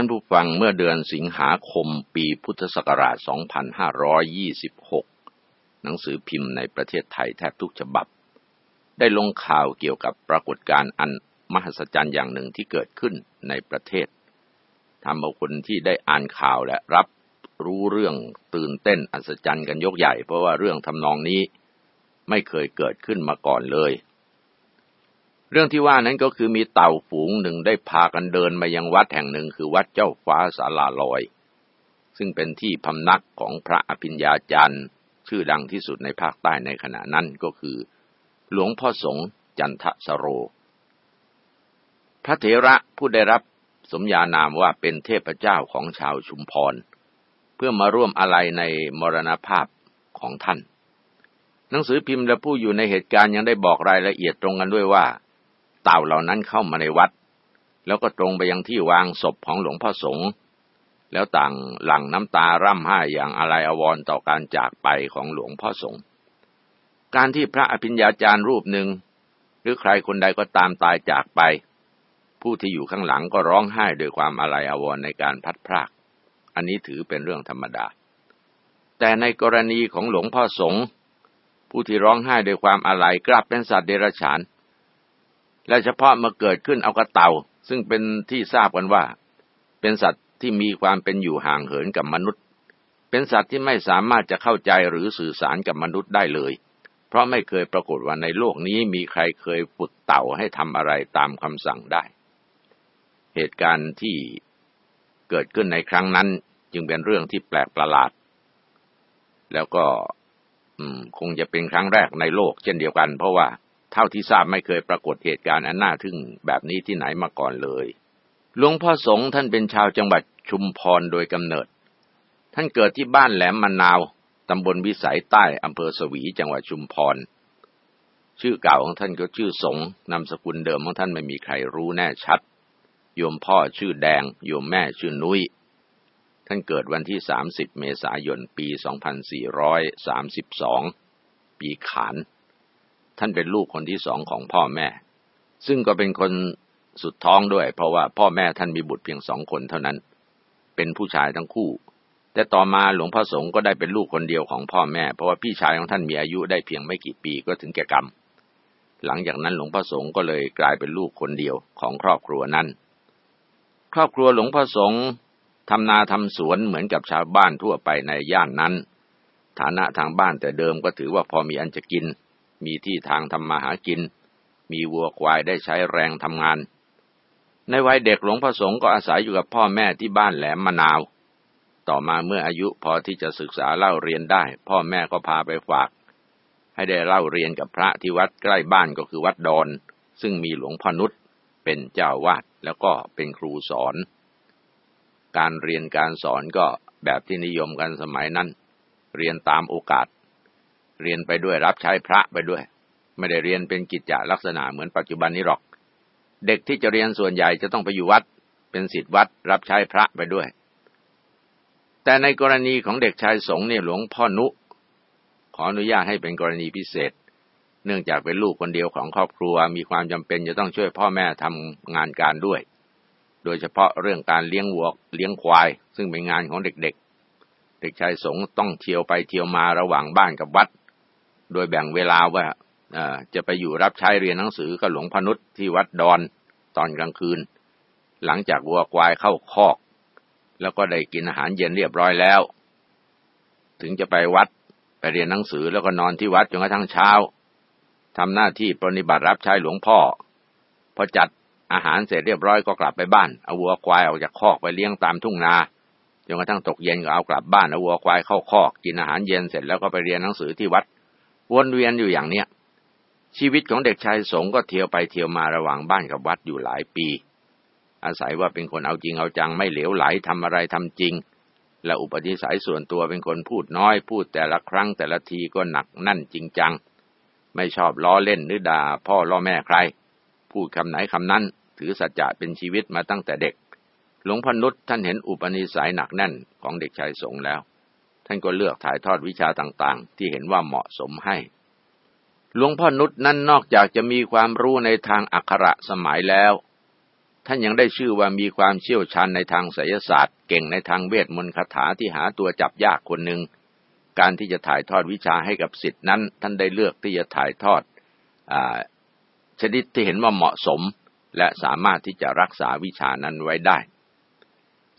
ท่านผู้ฟังเมื่อเดือนสิงหาคมปีพุทธศักราช 2526 หนังสือพิมพ์ในประเทศไทยแทบทุกฉบับ ได้ลงข่าวเกี่ยวกับปรากฏการณ์อันมหัศจรรย์อย่างหนึ่งที่เกิดขึ้นในประเทศทำเอาคนที่ได้อ่านข่าวและรับรู้เรื่องตื่นเต้นอัศจรรย์กันยกใหญ่ เพราะว่าเรื่องทำนองนี้ไม่เคยเกิดขึ้นมาก่อนเลย เรื่องที่ว่านั้นก็คือมีเต่าฝูงหนึ่งได้พากันเดินมายังวัดแห่งหนึ่งคือวัดเจ้าฟ้าสาลาลอย ซึ่งเป็นที่พำนักของพระอภิญญาจารย์ชื่อดังที่สุดในภาคใต้ในขณะนั้นก็คือ หลวงพ่อสงฆ์จันทสโร พระเถระผู้ได้รับสมญานามว่าเป็นเทพเจ้าของชาวชุมพร เพื่อมาร่วมอะไรในมรณภาพของท่าน หนังสือพิมพ์และผู้อยู่ในเหตุการณ์ยังได้บอกรายละเอียดตรงกันด้วยว่า เต่าเหล่านั้นเข้ามาในวัด แล้วก็ตรงไปยังที่วางศพของหลวงพ่อสงฆ์แล้วต่างหลั่งน้ำตาร่ำไห้อย่างอะไรอววรต่อการจากไปของหลวงพ่อสงฆ์การที่พระอภิญญาจารย์รูปหนึ่ง หรือใครคนใดก็ตามตายจากไป ผู้ที่อยู่ข้างหลังก็ร้องไห้ด้วยความอาลัยอาวรในการพัดพราก อันนี้ถือเป็นเรื่องธรรมดา แต่ในกรณีของหลวงพ่อสงฆ์ผู้ที่ร้องไห้ด้วยความอาลัยกลับเป็นสัตว์เดรัจฉาน และเฉพาะมื่อเกิดขึ้นเอากระเต่า ซึ่งเป็นที่ทราบกันว่า เป็นสัตว์ที่มีความเป็นอยู่ห่างเหินกับมนุษย์ เป็นสัตว์ที่ไม่สามารถจะเข้าใจหรือสื่อสารกับมนุษย์ได้เลย เพราะไม่เคยปรากฏว่าในโลกนี้มีใครเคยฝึกเต่าให้ทำอะไรตามคำสั่งได้ เหตุการณ์ที่เกิดขึ้นในครั้งนั้นจึงเป็นเรื่องที่แปลกประหลาด แล้วก็คงจะเป็นครั้งแรกในโลกเช่นเดียวกัน เพราะว่า ท่าที่ทราบไม่เคยปรากฏเหตุการณ์อันน่าทึ่งแบบนี้ที่ไหนมาก่อนเลย หลวงพ่อสงฆ์ท่านเป็นชาวจังหวัดชุมพรโดยกำเนิด ท่านเกิดที่บ้านแหลมมะนาวตำบลวิสัยใต้อำเภอสวีจังหวัดชุมพร ชื่อเก่าของท่านก็ชื่อสงนามสกุลเดิมของท่านไม่มีใครรู้แน่ชัด โยมพ่อชื่อแดง โยมแม่ชื่อนุย้ย ท่านเกิดวันที่ 30 เมษายน ปี 2432 ปีขาน ท่านเป็นลูกคนที่สองของพ่อแม่ ซึ่งก็เป็นคนสุดท้องด้วย เพราะว่าพ่อแม่ท่านมีบุตรเพียงสองคนเท่านั้น เป็นผู้ชายทั้งคู่ แต่ต่อมาหลวงพ่อสงฆ์ก็ได้เป็นลูกคนเดียวของพ่อแม่ เพราะว่าพี่ชายของท่านมีอายุได้เพียงไม่กี่ปีก็ถึงแก่กรรม หลังจากนั้นหลวงพ่อสงฆ์ก็เลยกลายเป็นลูกคนเดียวของครอบครัวนั้น ครอบครัวหลวงพ่อสงฆ์ทำนาทำสวนเหมือนกับชาวบ้านทั่วไปในย่านนั้น ฐานะทางบ้านแต่เดิมก็ถือว่าพอมีอันจะกิน มีที่ทางทำมาหากิน มีวัวควายได้ใช้แรงทำงาน ในวัยเด็กหลวงพ่อสงฆ์ก็อาศัยอยู่กับพ่อแม่ที่บ้านแหลมมะนาว ต่อมาเมื่ออายุพอที่จะศึกษาเล่าเรียนได้ พ่อแม่ก็พาไปฝาก ให้ได้เล่าเรียนกับพระที่วัดใกล้บ้านก็คือวัดดอน ซึ่งมีหลวงพนุษย์เป็นเจ้าวาดแล้วก็เป็นครูสอน การเรียนการสอนก็แบบที่นิยมกันสมัยนั้น เรียนตามโอกาส เรียนไปด้วยรับใช้พระไปด้วย ไม่ได้เรียนเป็นกิจจลักษณะเหมือนปัจจุบันนี้หรอก เด็กที่จะเรียนส่วนใหญ่จะต้องไปอยู่วัด เป็นศิษย์วัด รับใช้พระไปด้วย แต่ในกรณีของเด็กชายสงเนี่ยหลวงพ่อนุ ขออนุญาตให้เป็นกรณีพิเศษ เนื่องจากเป็นลูกคนเดียวของครอบครัว มีความจำเป็นจะต้องช่วยพ่อแม่ทำงานการด้วย โดยเฉพาะเรื่องการเลี้ยงวัวเลี้ยงควาย ซึ่งเป็นงานของเด็กๆเด็กชายสงต้องเที่ยวไปเที่ยวมาระหว่างบ้านกับวัด โดยแบ่งเวลาว่าจะไปอยู่รับใช้เรียนหนังสือกับหลวงพนุษย์ที่วัดดอนตอนกลางคืน หลังจากวัวควายเข้าคอก แล้วก็ได้กินอาหารเย็นเรียบร้อยแล้ว ถึงจะไปวัดไปเรียนหนังสือแล้วก็นอนที่วัดจนกระทั่งเช้าทำหน้าที่ปฏิบัติรับใช้หลวงพ่อพอจัดอาหารเสร็จเรียบร้อยก็กลับไปบ้านเอาวัวควายออกจากคอกไปเลี้ยงตามทุ่งนาจนกระทั่งตกเย็นก็เอากลับบ้านเอาวัวควายเข้าคอก กินอาหารเย็นเสร็จแล้วก็ไปเรียนหนังสือที่วัด วนเวียนอยู่อย่างเนี้ยชีวิตของเด็กชายสงก็เที่ยวไปเที่ยวมาระหว่างบ้านกับวัดอยู่หลายปี อาศัยว่าเป็นคนเอาจริงเอาจังไม่เหลวไหลทำอะไรทำจริง และอุปนิสัยส่วนตัวเป็นคนพูดน้อย พูดแต่ละครั้งแต่ละทีก็หนักนั่นจริงจัง ไม่ชอบล้อเล่นหรือด่าพ่อล้อแม่ใคร พูดคำไหนคำนั้น ถือสัจจะเป็นชีวิตมาตั้งแต่เด็ก หลวงพนุษท่านเห็นอุปนิสัยหนักแน่นของเด็กชายสงแล้ว ท่านก็เลือกถ่ายทอดวิชาต่างๆ ที่เห็นว่าเหมาะสมให้ หลวงพ่อนุษนั้นนอกจากจะมีความรู้ในทางอักขระสมัยแล้ว ท่านยังได้ชื่อว่ามีความเชี่ยวชาญในทางไสยศาสตร์ เก่งในทางเวทมนต์คาถาที่หาตัวจับยากคนหนึ่ง การที่จะถ่ายทอดวิชาให้กับสิทธินั้น ท่านได้เลือกที่จะถ่ายทอดอชนิดที่เห็นว่าเหมาะสม และสามารถที่จะรักษาวิชานั้นไว้ได้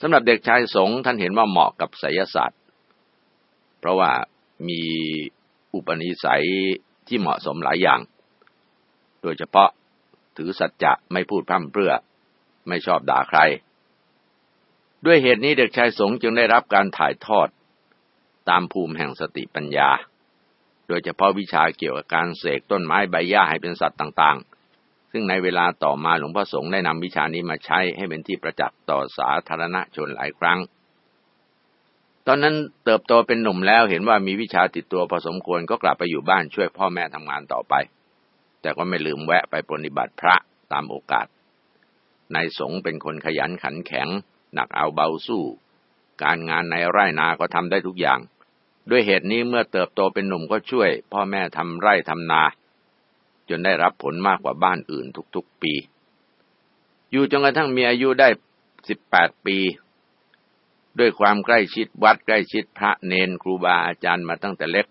สำหรับเด็กชายสงท่านเห็นว่าเหมาะกับไสยศาสตร์ เพราะว่ามีอุปนิสัยที่เหมาะสมหลายอย่าง โดยเฉพาะถือสัจจะไม่พูดพร่ำเพื่อ ไม่ชอบด่าใคร ด้วยเหตุนี้เด็กชายสงจึงได้รับการถ่ายทอดตามภูมิแห่งสติปัญญา โดยเฉพาะวิชาเกี่ยวกับการเสกต้นไม้ใบหญ้าให้เป็นสัตว์ต่างๆ ซึ่งในเวลาต่อมาหลวงพ่อสงฆ์ได้นำวิชานี้มาใช้ให้เป็นที่ประจักษ์ต่อสาธารณชนหลายครั้ง ตอนนั้นเติบโตเป็นหนุ่มแล้วเห็นว่ามีวิชาติดตัวพอสมควรก็กลับไปอยู่บ้านช่วยพ่อแม่ทำงานต่อไป แต่ก็ไม่ลืมแวะไปปฏิบัติพระตามโอกาสนายสงเป็นคนขยันขันแข็ง หนักเอาเบาสู้ การงานในไร่นาก็ทำได้ทุกอย่าง ด้วยเหตุนี้เมื่อเติบโตเป็นหนุ่มก็ช่วย พ่อแม่ทำไร่ทำนา จนได้รับผลมากกว่าบ้านอื่นทุกๆปี อยู่จนกระทั่งมีอายุได้สิบแปดปี ด้วยความใกล้ชิดวัดใกล้ชิดพระเนนครูบาอาจารย์มาตั้งแต่เล็ก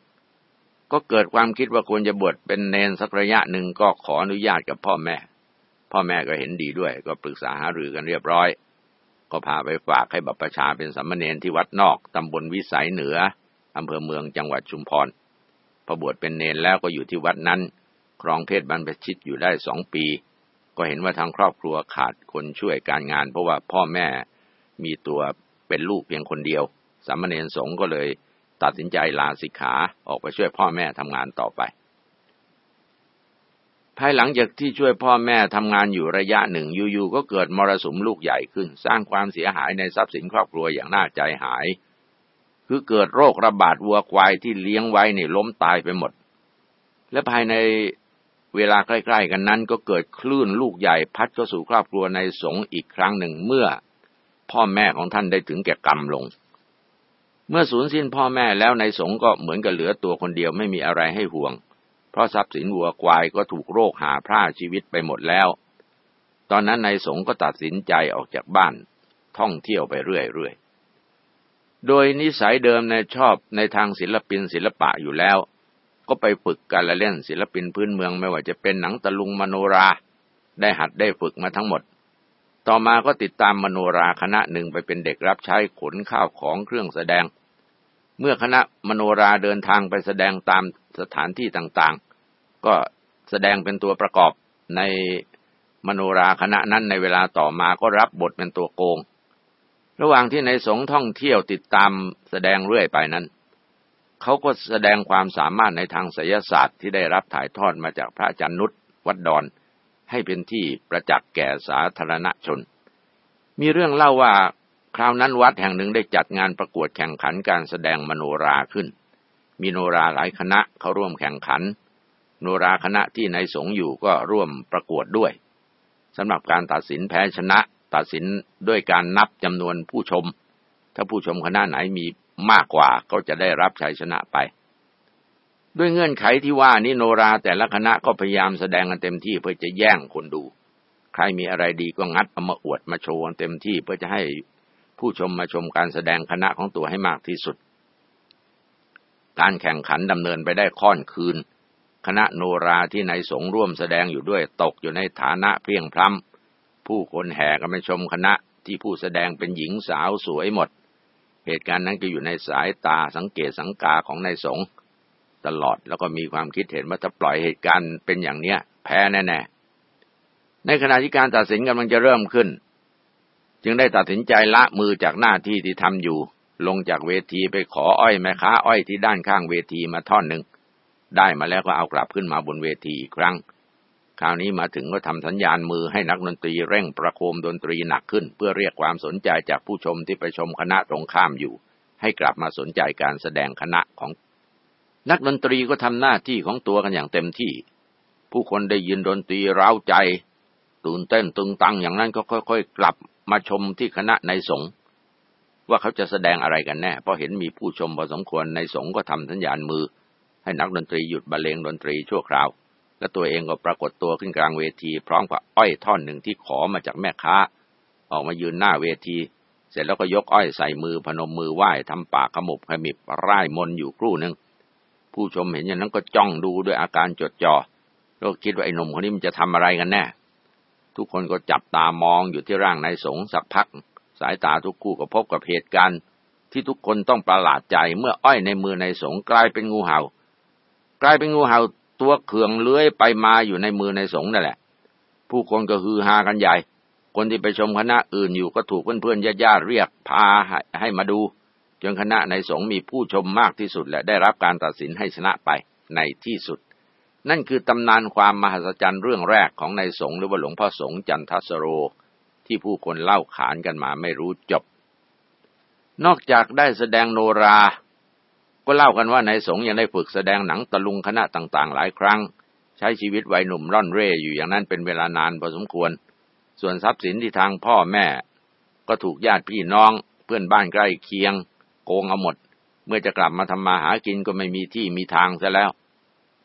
ก็เกิดความคิดว่าควรจะบวชเป็นเนนสักระยะหนึ่งก็ขออนุญาตกับพ่อแม่ พ่อแม่ก็เห็นดีด้วย ก็ปรึกษาหารือกันเรียบร้อย ก็พาไปฝากให้บัพประชาเป็นสัมมเนนที่วัดนอกตำบลวิสัยเหนืออำเภอเมืองจังหวัดชุมพรพอบวชเป็นเนนแล้วก็อยู่ที่วัดนั้น ครองเพศบรรพชิตอยู่ได้สองปี ก็เห็นว่าทางครอบครัวขาดคนช่วยการงาน เพราะว่าพ่อแม่มีตัว เป็นลูกเพียงคนเดียว สามเณรสงฆ์ก็เลยตัดสินใจลาสิกขาออกไปช่วยพ่อแม่ทำงานต่อไป ภายหลังจากที่ช่วยพ่อแม่ทำงานอยู่ระยะหนึ่งอยู่ๆก็เกิดมรสุมลูกใหญ่ขึ้น สร้างความเสียหายในทรัพย์สินครอบครัวอย่างน่าใจหาย คือเกิดโรคระบาดวัวควายที่เลี้ยงไว้เนี่ล้มตายไปหมด และภายในเวลาใกล้ ๆ กันนั้นก็เกิดคลื่นลูกใหญ่พัดเข้าสู่ครอบครัวในสงอีกครั้งหนึ่งเมื่อ พ่อแม่ของท่านได้ถึงแก่กรรมลง เมื่อสูญสิ้นพ่อแม่แล้วในสงก็เหมือนกับเหลือตัวคนเดียวไม่มีอะไรให้ห่วง เพราะทรัพย์สินวัวควายก็ถูกโรคหาพร่าชีวิตไปหมดแล้ว ตอนนั้นนายสงก็ตัดสินใจออกจากบ้าน ท่องเที่ยวไปเรื่อยๆ โดยนิสัยเดิมในชอบในทางศิลปินศิลปะอยู่แล้ว ก็ไปฝึกการละเล่นศิลปินพื้นเมืองไม่ว่าจะเป็นหนังตะลุงมโนรา ได้หัดได้ฝึกมาทั้งหมด ต่อมาก็ติดตามมโนราคณะหนึ่งไปเป็นเด็กรับใช้ขนข้าวของเครื่องแสดง เมื่อคณะมโนราเดินทางไปแสดงตามสถานที่ต่างๆ ก็แสดงเป็นตัวประกอบในมโนราคณะนั้นในเวลาต่อมาก็รับบทเป็นตัวโกง ระหว่างที่ในสงท่องเที่ยวติดตามแสดงเรื่อยไปนั้น เขาก็แสดงความสามารถในทางศิลศาสตร์ที่ได้รับถ่ายทอดมาจากพระอาจารย์นุชวัดดอน ให้เป็นที่ประจักษ์แก่สาธารณชน มีเรื่องเล่าว่าคราวนั้นวัดแห่งหนึ่งได้จัดงานประกวดแข่งขันการแสดงมโนราขึ้น มีโนราหลายคณะเขาร่วมแข่งขัน โนราคณะที่ในสงอยู่ก็ร่วมประกวดด้วยสำหรับการตัดสินแพ้ชนะ ตัดสินด้วยการนับจำนวนผู้ชม ถ้าผู้ชมคณะไหนมีมากกว่าก็จะได้รับชัยชนะไป ด้วยเงื่อนไขที่ว่านี่โนราแต่ละคณะก็พยายามแสดงกันเต็มที่เพื่อจะแย่งคนดู ใครมีอะไรดีก็งัดเอามาอวดมาโชว์เต็มที่เพื่อจะให้ผู้ชมมาชมการแสดงคณะของตัวให้มากที่สุด การแข่งขันดำเนินไปได้ค่อนคืน คณะโนราที่ในสงร่วมแสดงอยู่ด้วยตกอยู่ในฐานะเพียงพล้ำผู้คนแห่กันไปชมคณะที่ผู้แสดงเป็นหญิงสาวสวยหมด เหตุการณ์นั้นก็อยู่ในสายตาสังเกตสังกาของนายสง ตลอด แล้วก็มีความคิดเห็นว่าถ้าปล่อยเหตุการณ์เป็นอย่างเนี้ย แพ้แน่ๆ ในขณะที่การตัดสินกำลังจะเริ่มขึ้น จึงได้ตัดสินใจละมือจากหน้าที่ที่ทำอยู่ ลงจากเวทีไปขออ้อยแม่ค้าอ้อยที่ด้านข้างเวทีมาท่อนหนึ่งได้มาแล้วก็เอากลับขึ้นมาบนเวทีอีกครั้ง คราวนี้มาถึงก็ทำสัญญาณมือให้นักดนตรีเร่งประโคมดนตรีหนักขึ้น เพื่อเรียกความสนใจจากผู้ชมที่ไปชมคณะตรงข้ามอยู่ ให้กลับมาสนใจการแสดงคณะของ นักดนตรีก็ทำหน้าที่ของตัวกันอย่างเต็มที่ ผู้คนได้ยินดนตรีร้าวใจ ตื่นเต้นตึงตังอย่างนั้นก็ค่อย ๆ กลับมาชมที่คณะในสงฆ์ว่าเขาจะแสดงอะไรกันแน่เพราะเห็นมีผู้ชมพอสมควรในสงฆ์ก็ทำสัญญาณมือ ให้นักดนตรีหยุดบรรเลงดนตรีชั่วคราว และตัวเองก็ปรากฏตัวขึ้นกลางเวทีพร้อมกับอ้อยท่อนหนึ่งที่ขอมาจากแม่ค้า ออกมายืนหน้าเวที เสร็จแล้วก็ยกอ้อยใส่มือพนมมือไหว้ทำปากขมุบขมิบร่ายมนอยู่ครู่หนึ่ง ผู้ชมเห็นอย่างนั้นก็จ้องดูด้วยอาการจดจอ่อแล้วคิดว่าไอ้หนุ่มคนนี้มันจะทำอะไรกันแน่ ทุกคนก็จับตามองอยู่ที่ร่างนายสงสักพัก สายตาทุกคู่ก็พบกับเหตุการณ์ ที่ทุกคนต้องประหลาดใจเมื่ออ้อยในมือนายสงกลายเป็นงูเห่า กลายเป็นงูเห่าตัวเขื่องเลื้อยไปมาอยู่ในมือในสงนั่นแหละ ผู้คนก็ฮือฮากันใหญ่ คนที่ไปชมคณะอื่นอยู่ก็ถูกเพื่อนๆญาติๆเรียกพาให้มาดู จนคณะในสงฆ์มีผู้ชมมากที่สุดและได้รับการตัดสินให้ชนะไปในที่สุด นั่นคือตำนานความมหัศจรรย์เรื่องแรกของในสงฆ์หรือว่าหลวงพ่อสงฆ์จันทสโร ที่ผู้คนเล่าขานกันมาไม่รู้จบ นอกจากได้แสดงโนรา ก็เล่ากันว่าในายสงยังได้ฝึกแสดงหนังตะลุงคณะต่างๆ หลายครั้ง ใช้ชีวิตวัยหนุ่มร่อนเร่อยู่อย่างนั้นเป็นเวลานานพอสมควร ส่วนทรัพย์สินที่ทางพ่อแม่ ก็ถูกญาติพี่น้อง เพื่อนบ้านใกล้เคียง โกงเอาหมด เมื่อจะกลับมาทำมาหากินก็ไม่มีที่มีทางซะแล้ว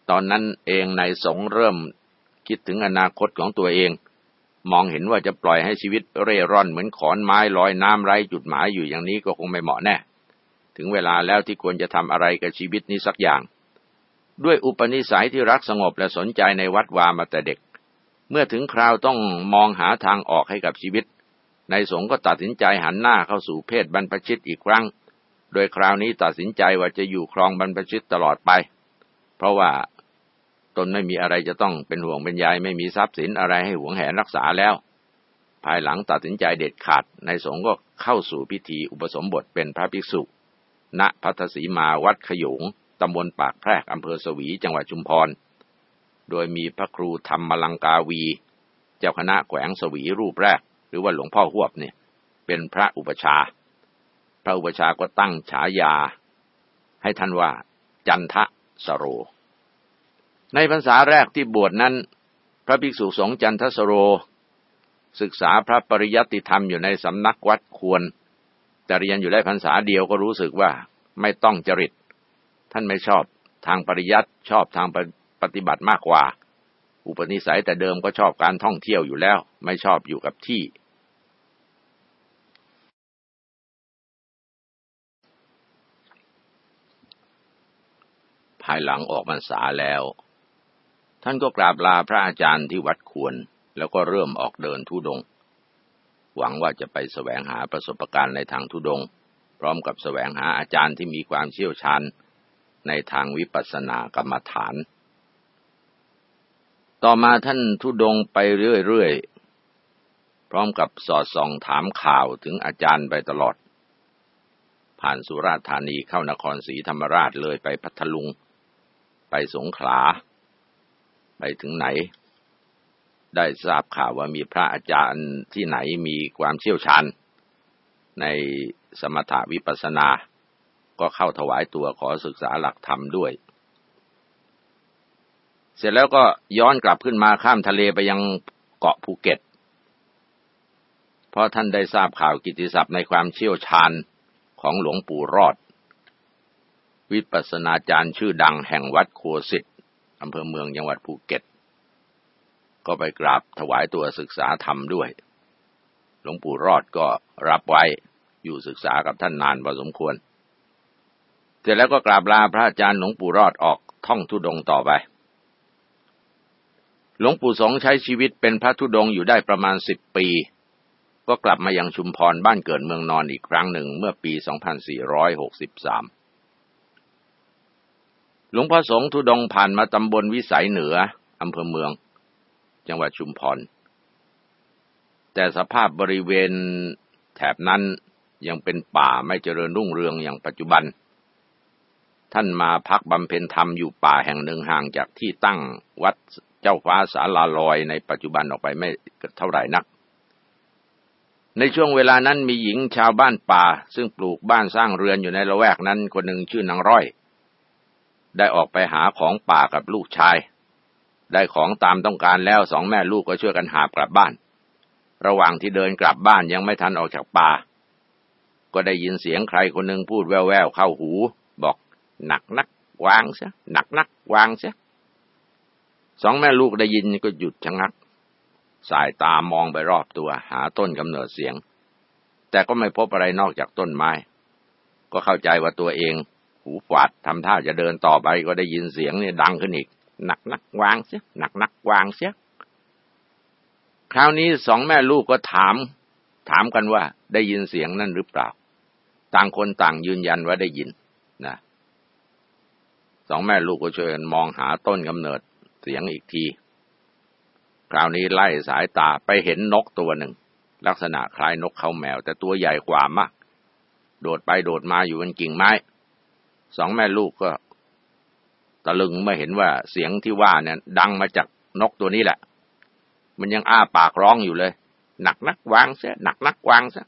ตอนนั้นเองนายสงเริ่มคิดถึงอนาคตของตัวเอง มองเห็นว่าจะปล่อยให้ชีวิตเร่ร่อนเหมือนขอนไม้ลอยน้ำไร้จุดหมายอยู่อย่างนี้ก็คงไม่เหมาะแน่ ถึงเวลาแล้วที่ควรจะทำอะไรกับชีวิตนี้สักอย่าง ด้วยอุปนิสัยที่รักสงบและสนใจในวัดวามาแต่เด็ก เมื่อถึงคราวต้องมองหาทางออกให้กับชีวิตในสงก็ตัดสินใจหันหน้าเข้าสู่เพศบรรพชิตอีกครั้ง โดยคราวนี้ตัดสินใจว่าจะอยู่ครองบรรพชิตตลอดไป เพราะว่าตนไม่มีอะไรจะต้องเป็นห่วงเป็นใยไม่มีทรัพย์สินอะไรให้หวงแหนรักษาแล้ว ภายหลังตัดสินใจเด็ดขาดในสงก็เข้าสู่พิธีอุปสมบทเป็นพระภิกษุ ณพัทศีมาวัดขยงตำบลปากแพรกอำเภอสวีจังหวัดชุมพร โดยมีพระครูธรรมลังกาวี เจ้าคณะแขวงสวีรูปแรก หรือว่าหลวงพ่อหวบเนี่ย เป็นพระอุปชา พระอุปชาก็ตั้งฉายา ให้ท่านว่า จันทะสโร ในพรรษาแรกที่บวชนั้น พระภิกษุสงฆ์จันทสโร ศึกษาพระปริยัติธรรมอยู่ในสำนักวัดควร แต่เรียนอยู่ได้พรรษาเดียวก็รู้สึกว่าไม่ต้องจริต ท่านไม่ชอบทางปริยัติชอบทางปฏิบัติมากกว่า อุปนิสัยแต่เดิมก็ชอบการท่องเที่ยวอยู่แล้ว ไม่ชอบอยู่กับที่ ภายหลังออกพรรษาแล้ว ท่านก็กราบลาพระอาจารย์ที่วัดควร แล้วก็เริ่มออกเดินทุดง หวังว่าจะไปแสวงหาประสบการณ์ในทางทุดง พร้อมกับแสวงหาอาจารย์ที่มีความเชี่ยวชาญในทางวิปัสสนากรรมฐาน ต่อมาท่านทุดงไปเรื่อยๆ พร้อมกับสอดส่องถามข่าวถึงอาจารย์ไปตลอดผ่านสุราษฎร์ธานีเข้านครศรีธรรมราชเลยไปพัทลุง ไปสงขลา ไปถึงไหน ได้ทราบข่าวว่ามีพระอาจารย์ที่ไหนมีความเชี่ยวชาญ ในสมถะวิปัสสนา ก็เข้าถวายตัวขอศึกษาหลักธรรมด้วย เสร็จแล้วก็ย้อนกลับขึ้นมาข้ามทะเลไปยังเกาะภูเก็ต เพราะท่านได้ทราบข่าวกิติศัพท์ในความเชี่ยวชาญของหลวงปู่รอด วิปัสนาจารย์ชื่อดังแห่งวัดโคสิตอำเภอเมืองจังหวัดภูเก็ต ก็ไปกราบถวายตัวศึกษาธรรมด้วย หลวงปู่รอดก็รับไว้อยู่ศึกษากับท่านนานพอสมควร เสร็จแล้วก็กราบลาพระอาจารย์หลวงปู่รอดออกท่องทุดงต่อไป หลวงปู่สงใช้ชีวิตเป็นพระธุดงอยู่ได้ประมาณสิบปี ก็กลับมายังชุมพรบ้านเกิดเมืองนอนอีกครั้งหนึ่งเมื่อปี 2463 หลวงพ่อสงธุดงผ่านมาตำบลวิสัยเหนืออำเภอเมือง จังหวัดชุมพร แต่สภาพบริเวณแถบนั้นยังเป็นป่าไม่เจริญรุ่งเรืองอย่างปัจจุบัน ท่านมาพักบำเพ็ญธรรมอยู่ป่าแห่งหนึ่งห่างจากที่ตั้งวัดเจ้าฟ้าสาลาลอยในปัจจุบันออกไปไม่เท่าไหร่นัก ในช่วงเวลานั้นมีหญิงชาวบ้านป่า ซึ่งปลูกบ้านสร้างเรือนอยู่ในละแวกนั้นคนหนึ่งชื่อนางร้อย ได้ออกไปหาของป่ากับลูกชาย ได้ของตามต้องการแล้วสองแม่ลูกก็ช่วยกันหาบกลับบ้าน ระหว่างที่เดินกลับบ้านยังไม่ทันออกจากป่า ก็ได้ยินเสียงใครคนหนึ่งพูดแว่วๆเข้าหู บอกหนักนักวางเสียหนักนักวางเสียสองแม่ลูกได้ยินก็หยุดชะงัก สายตามองไปรอบตัวหาต้นกำเนิดเสียง แต่ก็ไม่พบอะไรนอกจากต้นไม้ ก็เข้าใจว่าตัวเอง หูฝาดทำท่าจะเดินต่อไปก็ได้ยินเสียงเนี่ยดังขึ้นอีก หนักนักวางเสียหนักนักวางเสียคราวนี้สองแม่ลูกก็ถาม ถามกันว่า ได้ยินเสียงนั่นหรือเปล่า ต่างคนต่างยืนยันว่าได้ยินนะสองแม่ลูกก็ช่วยกันมองหาต้นกำเนิดเสียงอีกที คราวนี้ไล่สายตาไปเห็นนกตัวหนึ่ง ลักษณะคล้ายนกเขาแมว แต่ตัวใหญ่กว่ามาก โดดไปโดดมาอยู่บนกิ่งไม้ สองแม่ลูกก็ตะลึงเมื่อเห็นว่าเสียงที่ว่าเนี่ย ดังมาจากนกตัวนี้แหละ มันยังอ้าปากร้องอยู่เลย หนักนักวางเสียหนักนักวางเสีย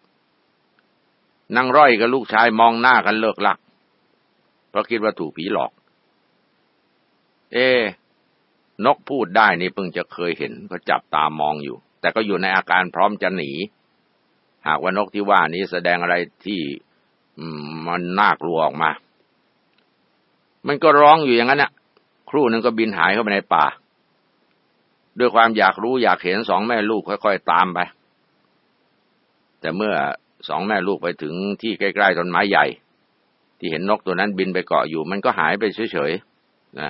นางร้อยกับลูกชายมองหน้ากันเลิกลัก เพราะคิดว่าถูกผีหลอก เอนกพูดได้นี่เพิ่งจะเคยเห็นก็จับตามองอยู่ แต่ก็อยู่ในอาการพร้อมจะหนี หากว่านกที่ว่านี้แสดงอะไรที่มันน่ากลัวออกมา มันก็ร้องอยู่อย่างนั้นน่ะ ครู่หนึ่งก็บินหายเข้าไปในป่า ด้วยความอยากรู้อยากเห็นสองแม่ลูกค่อยๆตามไป แต่เมื่อสองแม่ลูกไปถึงที่ใกล้ๆต้นไม้ใหญ่ ที่เห็นนกตัวนั้นบินไปเกาะอยู่ มันก็หายไปเฉยๆนะ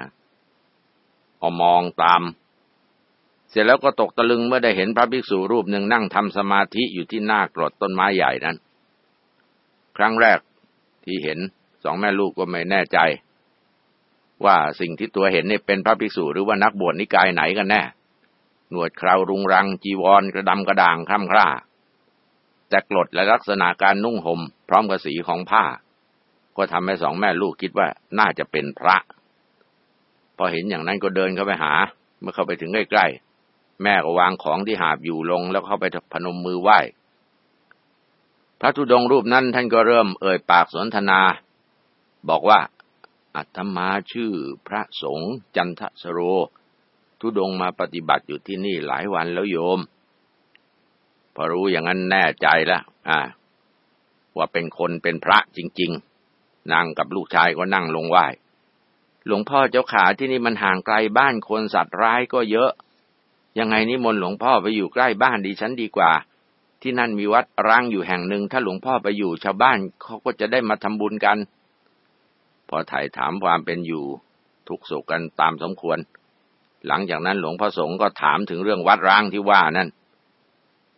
พอมองตาม เสร็จแล้วก็ตกตะลึงเมื่อได้เห็นพระภิกษุรูปหนึ่งนั่งทำสมาธิอยู่ที่หน้ากรดต้นไม้ใหญ่นั้น ครั้งแรกที่เห็นสองแม่ลูกก็ไม่แน่ใจ ว่าสิ่งที่ตัวเห็นนี่เป็นพระภิกษุหรือว่านักบวชนิกายไหนกันแน่ หนวดคราวรุงรังจีวรกระดำกระด่างคร่ำคร่า แต่กรดและลักษณะการนุ่งห่มพร้อมกับสีของผ้า ก็ทำให้สองแม่ลูกคิดว่าน่าจะเป็นพระ พอเห็นอย่างนั้นก็เดินเข้าไปหา เมื่อเข้าไปถึงใกล้ๆแม่ก็วางของที่หาบอยู่ลงแล้วเข้าไปพนมมือไหว้พระธุดงรูปนั้นท่านก็เริ่มเอ่ยปากสนทนา บอกว่า อัตมาชื่อพระสงฆ์จันทสโร ทุดงมาปฏิบัติอยู่ที่นี่หลายวันแล้วโยม พอรู้อย่างนั้นแน่ใจแล้วอ่า ว่าเป็นคนเป็นพระจริง ๆนางกับลูกชายก็นั่งลงไหว้หลวงพ่อเจ้าขาที่นี่มันห่างไกลบ้านคนสัตว์ร้ายก็เยอะ ยังไงนิมนต์หลวงพ่อไปอยู่ใกล้บ้านดีฉันดีกว่า ที่นั่นมีวัดร้างอยู่แห่งหนึ่ง ถ้าหลวงพ่อไปอยู่ชาวบ้านเขาก็จะได้มาทำบุญกัน พอถ่ายถามความเป็นอยู่ทุกสุขกันตามสมควร หลังจากนั้นหลวงพ่อสงฆ์ก็ถามถึงเรื่องวัดร้างที่ว่านั่น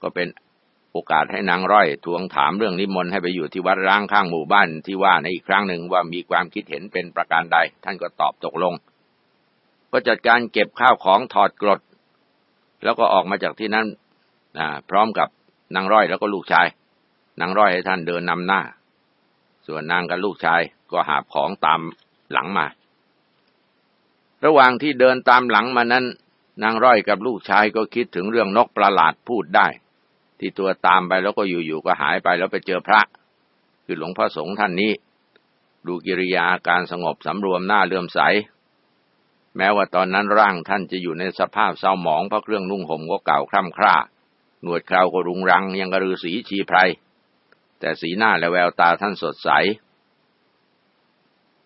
ก็เป็นโอกาสให้นางร้อยทวงถามเรื่องนิมนต์ให้ไปอยู่ที่วัดร้างข้างหมู่บ้านที่ว่าในอีกครั้งหนึ่งว่ามีความคิดเห็นเป็นประการใด ท่านก็ตอบตกลง ก็จัดการเก็บข้าวของถอดกรด แล้วก็ออกมาจากที่นั้นพร้อมกับนางร้อยแล้วก็ลูกชายนางร้อยให้ท่านเดินนำหน้า ส่วนนางกับลูกชายก็หาของตามหลังมา ระหว่างที่เดินตามหลังมานั้น นางร้อยกับลูกชายก็คิดถึงเรื่องนกประหลาดพูดได้ ที่ตัวตามไปแล้วก็อยู่ๆก็หายไปแล้วไปเจอพระ คือหลวงพ่อสงฆ์ท่านนี้ ดูกิริยาอาการสงบสำรวมหน้าเลื่อมใส แม้ว่าตอนนั้นร่างท่านจะอยู่ในสภาพเศร้าหมองเพราะเครื่องนุ่งห่มก็เก่าคร่ำคร่าหนวดคราวก็รุงรังยังกระรือสีชีไพร แต่สีหน้าและแววตาท่านสดใส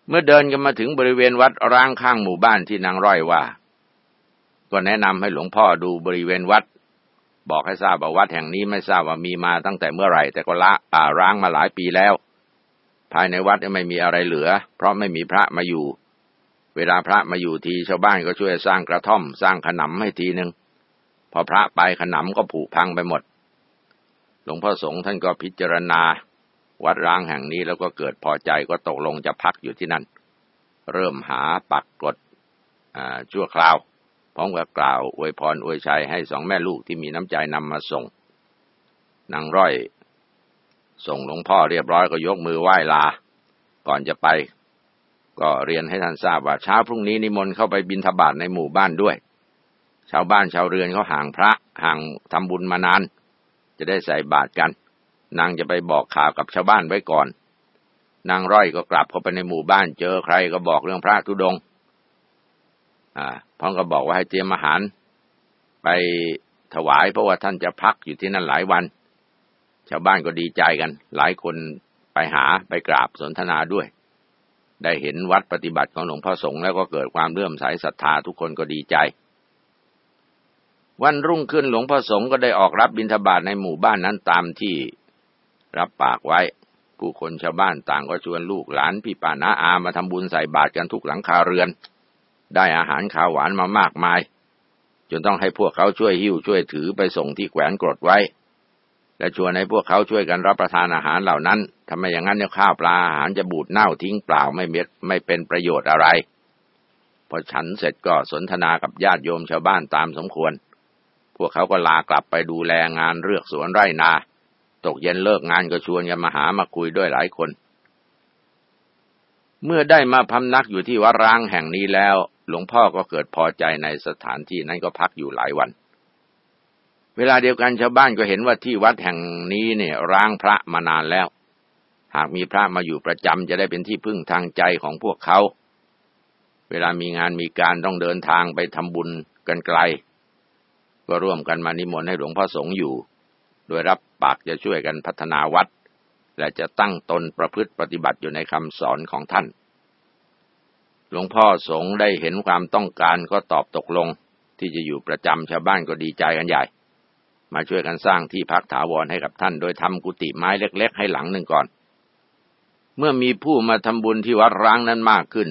เมื่อเดินกันมาถึงบริเวณวัดร้างข้างหมู่บ้านที่นางร้อยว่า ก็แนะนำให้หลวงพ่อดูบริเวณวัด บอกให้ทราบว่าวัดแห่งนี้ไม่ทราบว่ามีมาตั้งแต่เมื่อไหร่ แต่ก็ละป่าร้างมาหลายปีแล้ว ภายในวัดไม่มีอะไรเหลือ เพราะไม่มีพระมาอยู่ เวลาพระมาอยู่ทีชาวบ้านก็ช่วยสร้างกระท่อม สร้างขนำให้ทีหนึ่งพอพระไปขนำก็ผุพังไปหมด หลวงพ่อสงฆ์ท่านก็พิจารณา วัดร้างแห่งนี้แล้วก็เกิดพอใจก็ตกลงจะพักอยู่ที่นั่น เริ่มหาปักกดชั่วคราวพร้อมกับกล่าวอวยพรอวยชัยให้สองแม่ลูกที่มีน้ำใจนำมาส่ง นางร้อย ส่งหลวงพ่อเรียบร้อยก็ยกมือไหว้ลา ก่อนจะไป ก็เรียนให้ท่านทราบว่าเช้าพรุ่งนี้นิมนต์เข้าไปบินทบาทในหมู่บ้านด้วย ชาวบ้านชาวเรือนเขาห่างพระห่างทำบุญมานาน จะได้ใส่บาตรกัน นางจะไปบอกข่าวกับชาวบ้านไว้ก่อน นางร้อยก็กลับเข้าไปในหมู่บ้านเจอใครก็บอกเรื่องพระธุดง อ่าพร้อมก็บอกว่าให้เตรียมอาหาร ไปถวายเพราะว่าท่านจะพักอยู่ที่นั่นหลายวัน ชาวบ้านก็ดีใจกัน หลายคนไปหาไปกราบสนทนาด้วย ได้เห็นวัดปฏิบัติของหลวงพ่อสงฆ์แล้วก็เกิดความเลื่อมใสศรัทธาทุกคนก็ดีใจ วันรุ่งขึ้นหลวงพ่อสงฆ์ก็ได้ออกรับบิณฑบาตในหมู่บ้านนั้นตามที่รับปากไว้ ผู้คนชาวบ้านต่างก็ชวนลูกหลานพี่ป้าน้าอามาทำบุญใส่บาตรกันทุกหลังคาเรือน ได้อาหารข้าวหวานมามากมาย จนต้องให้พวกเขาช่วยหิ้วช่วยถือไปส่งที่แขวนกรดไว้และชวนให้พวกเขาช่วยกันรับประทานอาหารเหล่านั้นทำไมอย่างนั้นเนี่ยข้าวปลาอาหารจะบูดเน่าทิ้งเปล่าไม่เม็ดไม่เป็นประโยชน์อะไร พอฉันเสร็จก็สนทนากับญาติโยมชาวบ้านตามสมควร วกเขาก็ลากลับไปดูแลงานเลือกสวนไร่นา ตกเย็นเลิกงานก็ชวนกันมาหามาคุยด้วยหลายคน เมื่อได้มาพำนักอยู่ที่วัดร้างแห่งนี้แล้ว หลวงพ่อก็เกิดพอใจในสถานที่นั้นก็พักอยู่หลายวัน เวลาเดียวกันชาวบ้านก็เห็นว่าที่วัดแห่งนี้เนี่ยร้างพระมานานแล้ว หากมีพระมาอยู่ประจำจะได้เป็นที่พึ่งทางใจของพวกเขา เวลามีงานมีการต้องเดินทางไปทำบุญกันไกล ก็ร่วมกันมานิมนต์ให้หลวงพ่อสงฆ์อยู่ โดยรับปากจะช่วยกันพัฒนาวัด และจะตั้งตนประพฤติปฏิบัติอยู่ในคำสอนของท่าน หลวงพ่อสงฆ์ได้เห็นความต้องการก็ตอบตกลง ที่จะอยู่ประจำชาวบ้านก็ดีใจกันใหญ่ มาช่วยกันสร้างที่พักถาวรให้กับท่าน โดยทำกุฏิไม้เล็ก ๆ ให้หลังหนึ่งก่อน เมื่อมีผู้มาทำบุญที่วัดร้างนั้นมากขึ้น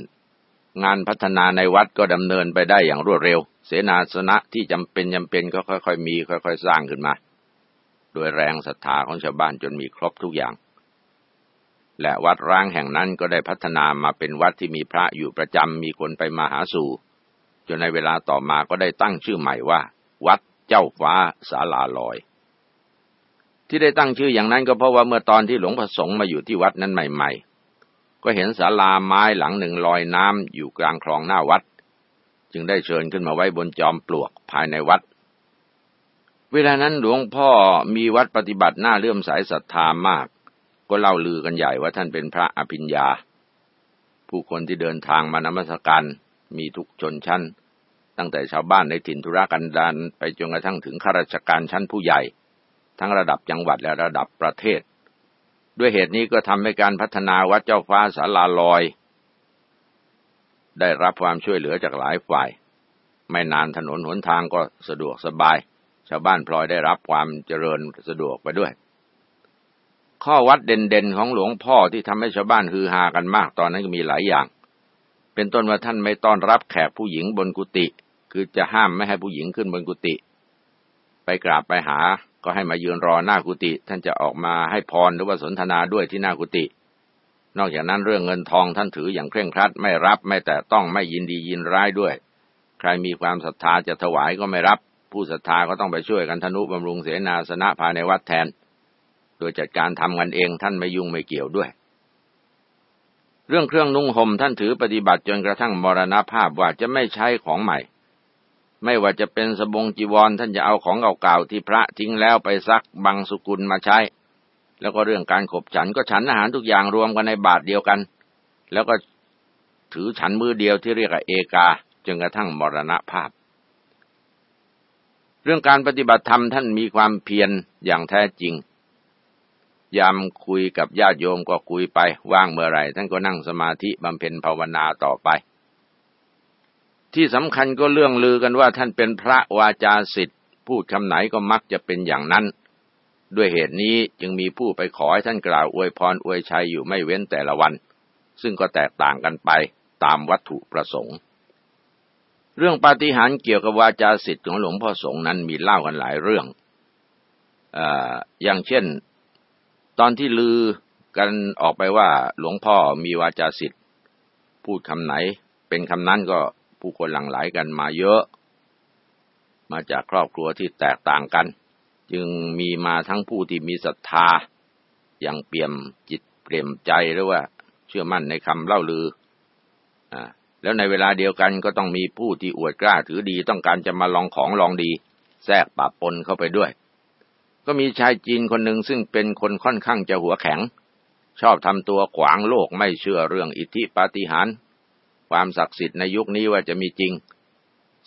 งานพัฒนาในวัดก็ดำเนินไปได้อย่างรวดเร็ว เสนาสนะที่จำเป็นจำเป็นก็ค่อยๆมี ค่อยๆ สร้างขึ้นมา โดยแรงศรัทธาของชาวบ้านจนมีครบทุกอย่าง และวัดร้างแห่งนั้นก็ได้พัฒนามาเป็นวัดที่มีพระอยู่ประจำมีคนไปมาหาสู่จนในเวลาต่อมาก็ได้ตั้งชื่อใหม่ว่า วัดเจ้าฟ้าศาลาลอย ที่ได้ตั้งชื่ออย่างนั้นก็เพราะว่าเมื่อตอนที่หลวงพ่อสงฆ์มาอยู่ที่วัดนั้นใหม่ ๆ ก็เห็นศาลาไม้หลังหนึ่งลอยน้ำอยู่กลางคลองหน้าวัด จึงได้เชิญขึ้นมาไว้บนจอมปลวกภายในวัด เวลานั้นหลวงพ่อมีวัดปฏิบัติหน้าเลื่อมสายศรัทธามาก ก็เล่าลือกันใหญ่ว่าท่านเป็นพระอภิญญา ผู้คนที่เดินทางมานมัสการมีทุกชนชั้น ตั้งแต่ชาวบ้านในถิ่นธุรกันดารไปจนกระทั่งถึงข้าราชการชั้นผู้ใหญ่ ทั้งระดับจังหวัดและระดับประเทศ ด้วยเหตุนี้ก็ทำให้การพัฒนาวัดเจ้าฟ้าสาลาลอย ได้รับความช่วยเหลือจากหลายฝ่าย ไม่นานถนนหนทางก็สะดวกสบาย ชาวบ้านพลอยได้รับความเจริญสะดวกไปด้วย ข้อวัดเด่นๆของหลวงพ่อที่ทำให้ชาวบ้านฮือฮากันมากตอนนั้นก็มีหลายอย่าง เป็นต้นว่าท่านไม่ต้อนรับแขกผู้หญิงบนกุฏิคือจะห้ามไม่ให้ผู้หญิงขึ้นบนกุฏิไปกราบไปหา ก็ให้มายืนรอหน้ากุฏิท่านจะออกมาให้พรหรือว่าสนทนาด้วยที่หน้ากุฏินอกจากนั้นเรื่องเงินทองท่านถืออย่างเคร่งครัดไม่รับไม่แต่ต้องไม่ยินดียินร้ายด้วย ใครมีความศรัทธาจะถวายก็ไม่รับ ผู้ศรัทธาก็ต้องไปช่วยกันธนุบำรุงเสนาสนะภายในวัดแทน โดยจัดการทำกันเองท่านไม่ยุ่งไม่เกี่ยวด้วย เรื่องเครื่องนุ่งห่มท่านถือปฏิบัติจนกระทั่งมรณภาพว่าจะไม่ใช้ของใหม่ ไม่ว่าจะเป็นสบงจีวรท่านจะเอาของเก่าๆที่พระทิ้งแล้วไปซักบางสุกุลมาใช้ แล้วก็เรื่องการขบฉันก็ฉันอาหารทุกอย่างรวมกันในบาทเดียวกัน แล้วก็ถือฉันมือเดียวที่เรียกว่าเอกาจนกระทั่งมรณภาพ เรื่องการปฏิบัติธรรมท่านมีความเพียรอย่างแท้จริง ยามคุยกับญาติโยมก็คุยไปว่างเมื่อไรท่านก็นั่งสมาธิบำเพ็ญภาวนาต่อไป ที่สำคัญก็เรื่องลือกันว่าท่านเป็นพระวาจาสิทธิ์พูดคำไหนก็มักจะเป็นอย่างนั้น ด้วยเหตุนี้จึงมีผู้ไปขอให้ท่านกล่าวอวยพรอวยชัยอยู่ไม่เว้นแต่ละวัน ซึ่งก็แตกต่างกันไปตามวัตถุประสงค์ เรื่องปาฏิหาริย์เกี่ยวกับวาจาสิทธิ์ของหลวงพ่อสงฆ์นั้นมีเล่ากันหลายเรื่องออย่างเช่น ตอนที่ลือกันออกไปว่าหลวงพ่อมีวาจาสิทธิ์พูดคำไหน เป็นคำนั้นก็ ผู้คนหลั่งไหลกันมาเยอะ มาจากครอบครัวที่แตกต่างกัน จึงมีมาทั้งผู้ที่มีศรัทธา อย่างเปี่ยมจิตเปี่ยมใจหรือว่าเชื่อมั่นในคำเล่าลืออ่าแล้วในเวลาเดียวกันก็ต้องมีผู้ที่อวดกล้าถือดีต้องการจะมาลองของลองดี แทรกปะปนเข้าไปด้วย ก็มีชายจีนคนหนึ่งซึ่งเป็นคนค่อนข้างจะหัวแข็ง ชอบทำตัวขวางโลกไม่เชื่อเรื่องอิทธิปาฏิหาริย์ ความศักดิ์สิทธิ์ในยุคนี้ว่าจะมีจริง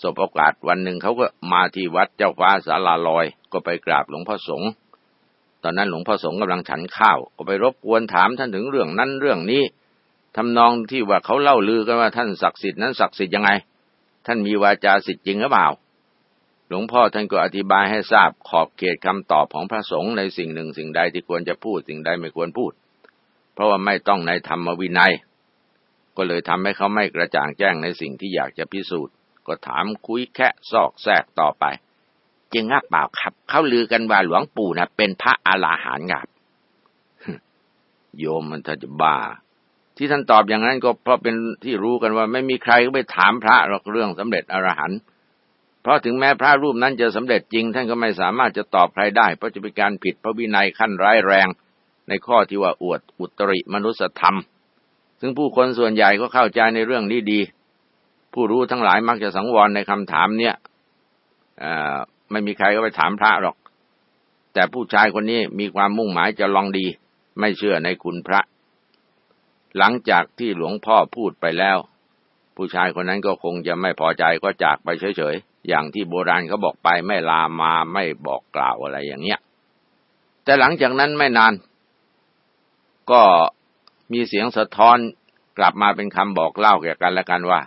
สบโอกาสวันหนึ่งเขาก็มาที่วัดเจ้าฟ้าสาลาลอย ก็ไปกราบหลวงพ่อสงฆ์ตอนนั้นหลวงพ่อสงฆ์กำลังฉันข้าว ก็ไปรบกวนถามท่านถึงเรื่องนั้นเรื่องนี้ทำนองที่ว่าเขาเล่าลือกันว่าท่านศักดิ์สิทธิ์นั้นศักดิ์สิทธิ์ยังไง ท่านมีวาจาสิทธิ์จริงหรือเปล่า หลลวงพ่อท่านก็อธิบายให้ทราบขอบเขตคำตอบของพระสงฆ์ในสิ่งหนึ่งสิ่งใดที่ควรจะพูดสิ่งใดไม่ควรพูด เพราะว่าไม่ต้องในธรรมวินัย ก็เลยทำให้เขาไม่กระจ่างแจ้งในสิ่งที่อยากจะพิสูจน์ ก็ถามคุยแค่ซอกแซกต่อไป จริงหรือเปล่าครับ เขาลือกันว่าหลวงปู่นะเป็นพระอาลาหารงับโยมมันถ้าจะบ้า ที่ท่านตอบอย่างนั้นก็เพราะเป็นที่รู้กันว่าไม่มีใครก็ไปถามพระหรอกเรื่องสำเร็จอรหันต์เพราะถึงแม้พระรูปนั้นจะสำเร็จจริง ท่านก็ไม่สามารถจะตอบใครได้ เพราะจะเป็นการผิดพระวินัยขั้นร้ายแรง ในข้อที่ว่าอวดอุตริมนุสธรรม ซึ่งผู้คนส่วนใหญ่ก็เข้าใจในเรื่องนี้ดี ผู้รู้ทั้งหลายมักจะสังวรในคำถามเนี่ยไม่มีใครก็ไปถามพระหรอก แต่ผู้ชายคนนี้มีความมุ่งหมายจะลองดี ไม่เชื่อในคุณพระ หลังจากที่หลวงพ่อพูดไปแล้ว ผู้ชายคนนั้นก็คงจะไม่พอใจก็จากไปเฉยๆ อย่างที่โบราณเขาบอกไปไม่ลามาไม่บอกกล่าวอะไรอย่างเงี้ย แต่หลังจากนั้นไม่นาน ก็ มีเสียงสะท้อนกลับมาเป็นคำบอกเล่าแก่กันและกันว่า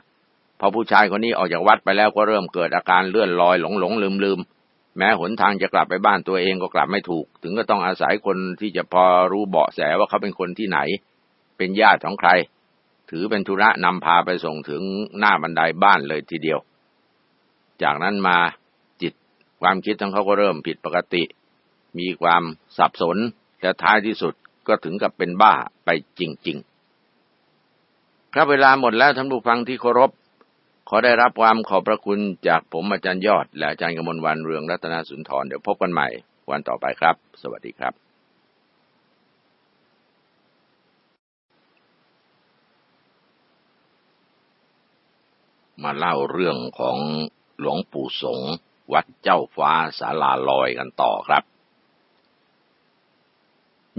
พอผู้ชายคนนี้ออกจากวัดไปแล้วก็เริ่มเกิดอาการเลื่อนลอยหลงหลงลืมลืมแม้หนทางจะกลับไปบ้านตัวเองก็กลับไม่ถูก ถึงก็ต้องอาศัยคนที่จะพอรู้เบาะแสว่าเขาเป็นคนที่ไหน เป็นญาติของใคร ถือเป็นธุระนำพาไปส่งถึงหน้าบันไดบ้านเลยทีเดียว จากนั้นมาจิตความคิดของเขาก็เริ่มผิดปกติ มีความสับสนและท้ายที่สุด ก็ถึงกับเป็นบ้าไปจริง ๆ ครับเวลาหมดแล้วท่านผู้ฟังที่เคารพ ขอได้รับความขอบพระคุณจากผมอาจารย์ยอด และอาจารย์กมลวันเรืองรัตนสุนทร เดี๋ยวพบกันใหม่ วันต่อไปครับ สวัสดีครับมาเล่าเรื่องของหลวงปู่สงวัดเจ้าฟ้าสาลาลอยกันต่อครับ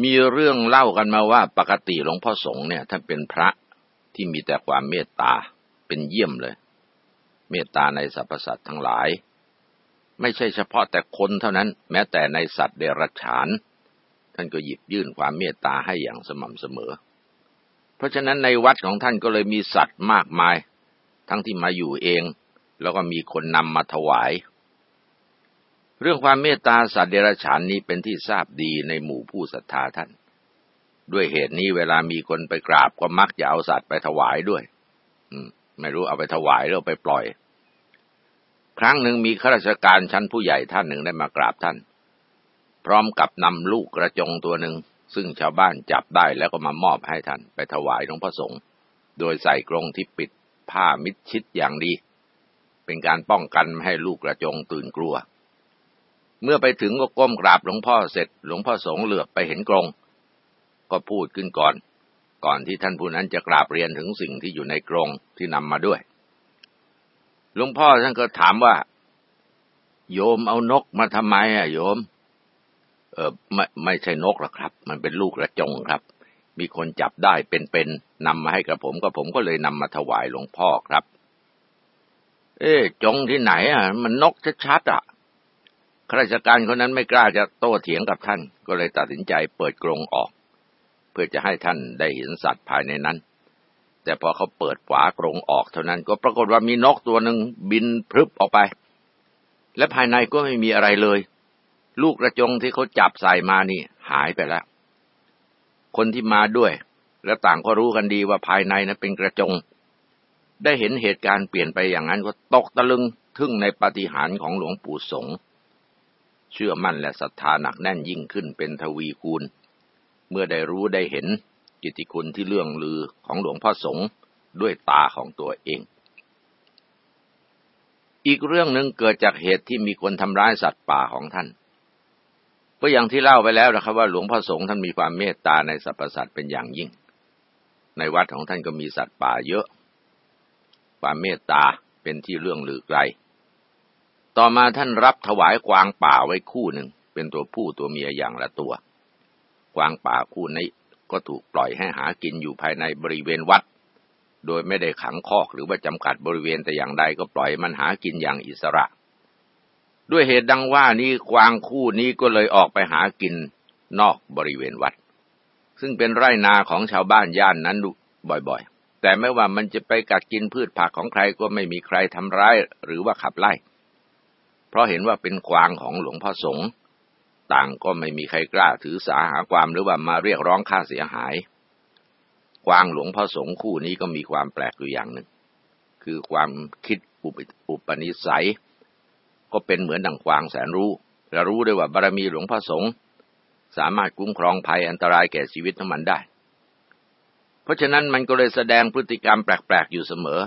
มีเรื่องเล่ากันมาว่าปกติหลวงพ่อสงฆ์เนี่ยท่านเป็นพระที่มีแต่ความเมตตาเป็นเยี่ยมเลย เมตตาในสรรพสัตว์ทั้งหลาย ไม่ใช่เฉพาะแต่คนเท่านั้น แม้แต่ในสัตว์เดรัจฉาน ท่านก็หยิบยื่นความเมตตาให้อย่างสม่ำเสมอ เพราะฉะนั้นในวัดของท่านก็เลยมีสัตว์มากมาย ทั้งที่มาอยู่เอง แล้วก็มีคนนำมาถวาย เรื่องความเมตตาสัตว์เดรัจฉานนี้เป็นที่ทราบดีในหมู่ผู้ศรัทธาท่าน ด้วยเหตุนี้เวลามีคนไปกราบก็มักจะเอาสัตว์ไปถวายด้วย อืม ไม่รู้เอาไปถวายหรือไปปล่อย ครั้งหนึ่งมีข้าราชการชั้นผู้ใหญ่ท่านหนึ่งได้มากราบท่าน พร้อมกับนำลูกกระจงตัวหนึ่ง ซึ่งชาวบ้านจับได้แล้วก็มามอบให้ท่าน ไปถวายหลวงพ่อสงฆ์โดยใส่กรงที่ปิดผ้ามิดชิดอย่างดี เป็นการป้องกันไม่ให้ลูกกระจงตื่นกลัว เมื่อไปถึงก็ก้มกราบหลวงพ่อเสร็จ หลวงพ่อสงเหลือบไปเห็นกรง ก็พูดขึ้นก่อน ก่อนที่ท่านผู้นั้นจะกราบเรียนถึงสิ่งที่อยู่ในกรงที่นำมาด้วย หลวงพ่อท่านก็ถามว่า โยมเอานกมาทำไมอะโยม เออไม่ไม่ใช่นกหรอกครับ มันเป็นลูกกระจงครับ มีคนจับได้เป็นๆนำมาให้กับผมก็ผมก็เลยนำมาถวายหลวงพ่อครับ เอ๊จงที่ไหนอะ มันนกชัดๆอะ ข้าราชการคนนั้นไม่กล้าจะโต้เถียงกับท่าน ก็เลยตัดสินใจเปิดกรงออก เพื่อจะให้ท่านได้เห็นสัตว์ภายในนั้น แต่พอเขาเปิดฝากรงออกเท่านั้น ก็ปรากฏว่ามีนกตัวหนึ่งบินพรึบออกไป และภายในก็ไม่มีอะไรเลย ลูกกระจงที่เขาจับใส่มานี่หายไปแล้ว คนที่มาด้วย และต่างก็รู้กันดีว่าภายในนั้นเป็นกระจง ได้เห็นเหตุการณ์เปลี่ยนไปอย่างนั้นก็ตกตะลึงทึ่งในปาฏิหาริย์ของหลวงปู่สง เชื่อมั่นและศรัทธาหนักแน่นยิ่งขึ้นเป็นทวีคูณ เมื่อได้รู้ได้เห็นกิติคุณที่เรื่องลือของหลวงพ่อสงฆ์ด้วยตาของตัวเอง อีกเรื่องหนึ่งเกิดจากเหตุที่มีคนทำร้ายสัตว์ป่าของท่านก็อย่างที่เล่าไปแล้วนะครับว่าหลวงพ่อสงฆ์ท่านมีความเมตตาในสรรพสัตว์เป็นอย่างยิ่ง ในวัดของท่านก็มีสัตว์ป่าเยอะ ความเมตตาเป็นที่เรื่องลือไกล ต่อมาท่านรับถวายกวางป่าไว้คู่หนึ่ง เป็นตัวผู้ตัวเมียอย่างละตัว กวางป่าคู่นี้ก็ถูกปล่อยให้หากินอยู่ภายในบริเวณวัด โดยไม่ได้ขังคอกหรือว่าจำกัดบริเวณแต่อย่างใดก็ปล่อยมันหากินอย่างอิสระ ด้วยเหตุดังว่านี้กวางคู่นี้ก็เลยออกไปหากินนอกบริเวณวัด ซึ่งเป็นไร่นาของชาวบ้านย่านนั้นบ่อยๆ แต่ไม่ว่ามันจะไปกัดกินพืชผักของใครก็ไม่มีใครทำร้ายหรือว่าขับไล่ เพราะเห็นว่าเป็นกวางของหลวงพ่อสงฆ์ต่างก็ไม่มีใครกล้าถือสาหาความหรือว่ามาเรียกร้องค่าเสียหาย กวางหลวงพ่อสงฆ์คู่นี้ก็มีความแปลกอยู่อย่างหนึ่ง คือความคิดอุปนิสัย ก็เป็นเหมือนดังกวางแสนรู้และรู้ด้วยว่าบารมีหลวงพ่อสงฆ์สามารถคุ้มครองภัยอันตรายแก่ชีวิตของมันได้ เพราะฉะนั้นมันก็เลยแสดงพฤติกรรมแปลกๆอยู่เสมอ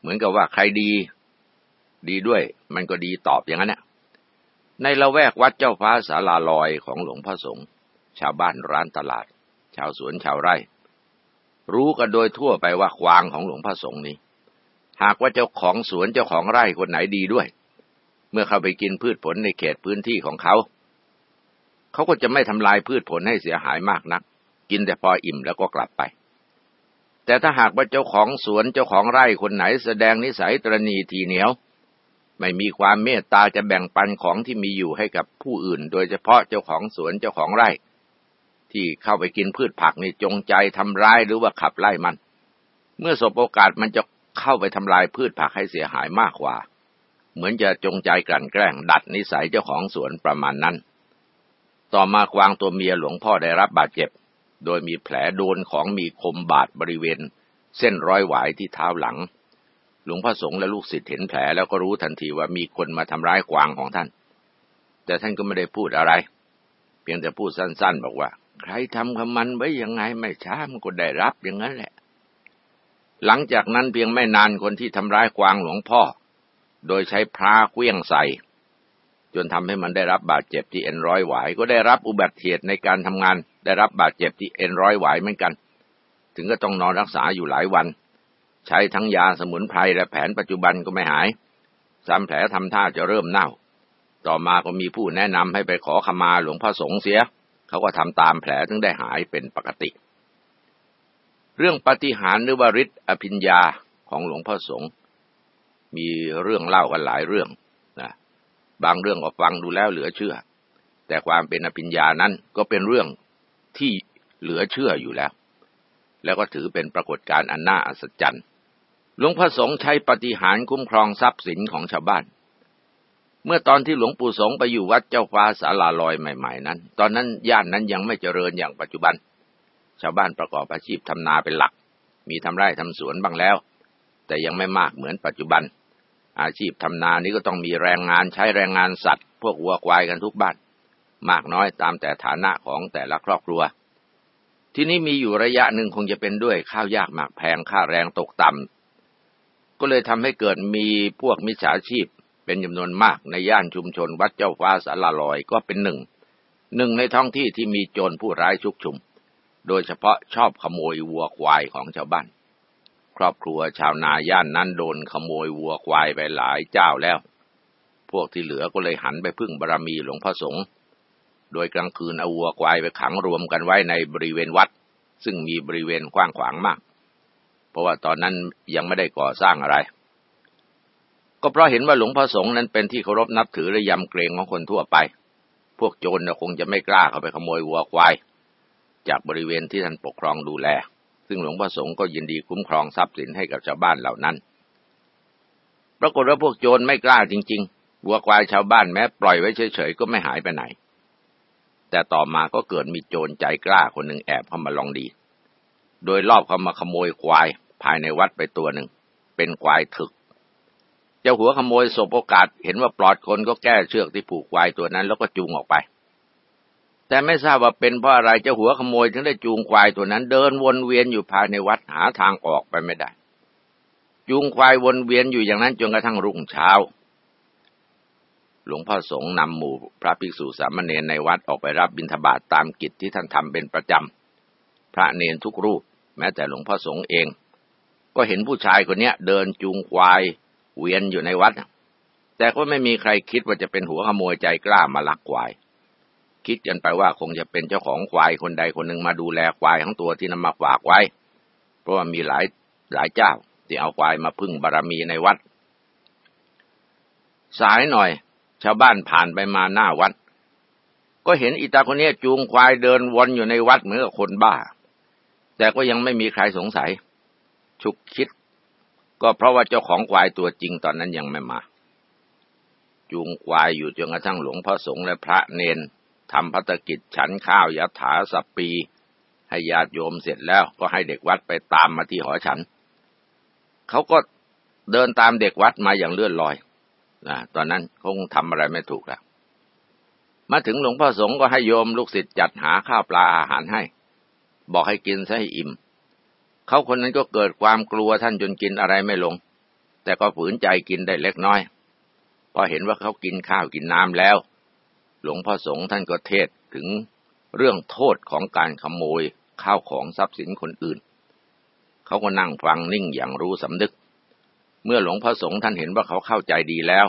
เหมือนกับว่าใครดี ดีด้วย มันก็ดีตอบอย่างนั้นเนี่ยในละแวกวัดเจ้าฟ้าสาลาลอยของหลวงพ่อสงฆ์ชาวบ้านร้านตลาด ชาวสวนชาวไร่ รู้กันโดยทั่วไปว่าควางของหลวงพ่อสงฆ์นี้ หากว่าเจ้าของสวนเจ้าของไร่คนไหนดีด้วย เมื่อเข้าไปกินพืชผลในเขตพื้นที่ของเขา เขาก็จะไม่ทำลายพืชผลให้เสียหายมากนัก กินแต่พออิ่มแล้วก็กลับไปแต่ถ้าหากว่าเจ้าของสวนเจ้าของไร่คนไหนแสดงนิสัยตรณีทีเหนียว ไม่มีความเมตตาจะแบ่งปันของที่มีอยู่ให้กับผู้อื่น โดยเฉพาะเจ้าของสวนเจ้าของไร่ ที่เข้าไปกินพืชผักนี่จงใจทำร้ายหรือว่าขับไล่มัน เมื่อสบโอกาสมันจะเข้าไปทำลายพืชผักให้เสียหายมากกว่า เหมือนจะจงใจกลั่นแกล้งดัดนิสัยเจ้าของสวนประมาณนั้น ต่อมากวางตัวเมียหลวงพ่อได้รับบาดเจ็บ โดยมีแผลโดนของมีคมบาดบริเวณ เส้นร้อยหวายที่เท้าหลัง หลวงพ่อสงฆ์และลูกศิษย์เห็นแผลแล้วก็รู้ทันทีว่ามีคนมาทำร้ายกวางของท่าน แต่ท่านก็ไม่ได้พูดอะไร เพียงแต่พูดสั้น ๆ บอกว่า ใครทำกับมันไว้ยังไงไม่ช้ามันก็ได้รับอย่างนั้นแหละ หลังจากนั้นเพียงไม่นานคนที่ทำร้ายกวางหลวงพ่อ โดยใช้พระเคลี้ยงใส่จนทำให้มันได้รับบาดเจ็บที่เอ็นร้อยหวาย ก็ได้รับอุบัติเหตุในการทำงาน ได้รับบาดเจ็บที่เอ็นร้อยหวายเหมือนกัน ถึงก็ต้องนอนรักษาอยู่หลายวัน ใช้ทั้งยาสมุนไพรและแผนปัจจุบันก็ไม่หายซ้ำแผลทำท่าจะเริ่มเน่า ต่อมาก็มีผู้แนะนำให้ไปขอขมาหลวงพ่อสงฆ์เสีย เขาก็ทำตามแผลถึงได้หายเป็นปกติ เรื่องปฏิหารหรือวริศอภิญญาของหลวงพ่อสงฆ์มีเรื่องเล่ากันหลายเรื่องนะบางเรื่องก็ฟังดูแล้วเหลือเชื่อ แต่ความเป็นอภิญญานั้นก็เป็นเรื่องที่เหลือเชื่ออยู่แล้ว แล้วก็ถือเป็นปรากฏการณ์อันน่าอัศจรรย์ หลวงพ่อสงฆ์ใช้ปฏิหารคุ้มครองทรัพย์สินของชาวบ้าน เมื่อตอนที่หลวงปู่สงฆ์ไปอยู่วัดเจ้าฟ้าสาลาลอยใหม่ ๆ นั้น ตอนนั้นย่านนั้นยังไม่เจริญอย่างปัจจุบัน ชาวบ้านประกอบอาชีพทำนาเป็นหลัก มีทำไร่ทำสวนบ้างแล้ว แต่ยังไม่มากเหมือนปัจจุบัน อาชีพทำนานี้ก็ต้องมีแรงงานใช้แรงงานสัตว์ พวกวัวควายกันทุกบ้าน มากน้อยตามแต่ฐานะของแต่ละครอบครัวที่นี้มีอยู่ระยะหนึ่งคงจะเป็นด้วยข้าวยากหมากแพงค่าแรงตกต่ำ ก็เลยทำให้เกิดมีพวกมิจฉาชีพ เป็นจำนวนมากในย่านชุมชนวัดเจ้าฟ้าสาลาลอยก็เป็นหนึ่ง หนึ่งในท้องที่ที่มีโจรผู้ร้ายชุกชุม โดยเฉพาะชอบขโมยวัวควายของชาวบ้าน ครอบครัวชาวนาย่านนั้นโดนขโมยวัวควายไปหลายเจ้าแล้ว พวกที่เหลือก็เลยหันไปพึ่งบารรมีหลวงพ่อสงฆ์โดยกลางคืนเอาวัวควายไปขังรวมกันไว้ในบริเวณวัด ซึ่งมีบริเวณกว้างขวางมาก เพราะว่าตอนนั้นยังไม่ได้ก่อสร้างอะไร ก็เพราะเห็นว่าหลวงพ่อสงฆ์นั้นเป็นที่เคารพนับถือและยำเกรงของคนทั่วไป พวกโจรคงจะไม่กล้าเข้าไปขโมยวัวควาย จากบริเวณที่ท่านปกครองดูแล ซึ่งหลวงพ่อสงฆ์ก็ยินดีคุ้มครองทรัพย์สินให้กับชาวบ้านเหล่านั้น ปรากฏว่าพวกโจรไม่กล้าจริง ๆ วัวควายชาวบ้านแม้ปล่อยไว้เฉยๆก็ไม่หายไปไหนแต่ต่อมาก็เกิดมีโจรใจกล้าคนหนึ่งแอบเข้ามาลองดี โดยรอบเข้ามาขโมยควายภายในวัดไปตัวหนึ่ง เป็นควายถึก เจ้าหัวขโมยสบโอกาสเห็นว่าปลอดคนก็แก้เชือกที่ผูกควายตัวนั้น แล้วก็จูงออกไป แต่ไม่ทราบว่าเป็นเพราะอะไรเจ้าหัวขโมยถึงได้จูงควายตัวนั้น เดินวนเวียนอยู่ภายในวัดหาทางออกไปไม่ได้ จูงควายวนเวียนอยู่อย่างนั้นจนกระทั่งรุ่งเช้า หลวงพ่อสงฆ์นำหมู่พระภิกษุสามเณรในวัดออกไปรับบิณฑบาตตามกิจที่ท่านทำเป็นประจำพระเนนทุกรูป แม้แต่หลวงพ่อสงฆ์เอง ก็เห็นผู้ชายคนนี้เดินจูงควาย เวียนอยู่ในวัด แต่ก็ไม่มีใครคิดว่าจะเป็นหัวขโมยใจกล้ามาลักควาย คิดกันไปว่าคงจะเป็นเจ้าของควายคนใดคนหนึ่งมาดูแลควายทั้งตัวที่นำมาฝากไว้ เพราะว่ามีหลายหลายเจ้าที่เอาควายมาพึ่งบารรมีในวัด สายหน่อย ชาวบ้านผ่านไปมาหน้าวัด ก็เห็นอีตาคนนี้จูงควายเดินวนอยู่ในวัดเหมือนกับคนบ้า แต่ก็ยังไม่มีใครสงสัย ฉุกคิด ก็เพราะว่าเจ้าของควายตัวจริงตอนนั้นยังไม่มา จูงควายอยู่จนกระทั่งหลวงพ่อสงฆ์และพระเนนทำพัฒกิจฉันข้าวยถาสปปี ให้ญาติโยมเสร็จแล้วก็ให้เด็กวัดไปตามมาที่หอฉัน เขาก็เดินตามเด็กวัดมาอย่างเลื่อนลอยนะตอนนั้นคงทำอะไรไม่ถูกแล้วมาถึงหลวงพ่อสงฆ์ก็ให้โยมลูกศิษย์จัดหาข้าวปลาอาหารให้ บอกให้กินซะให้อิ่ม เขาคนนั้นก็เกิดความกลัวท่านจนกินอะไรไม่ลง แต่ก็ฝืนใจกินได้เล็กน้อย พอเห็นว่าเขากินข้าวกินน้ำแล้ว หลวงพ่อสงฆ์ท่านก็เทศถึงเรื่องโทษของการขโมยข้าวของทรัพย์สินคนอื่น เขาก็นั่งฟังนิ่งอย่างรู้สำนึก เมื่อหลวงพ่อสงฆ์ท่านเห็นว่าเขาเข้าใจดีแล้ว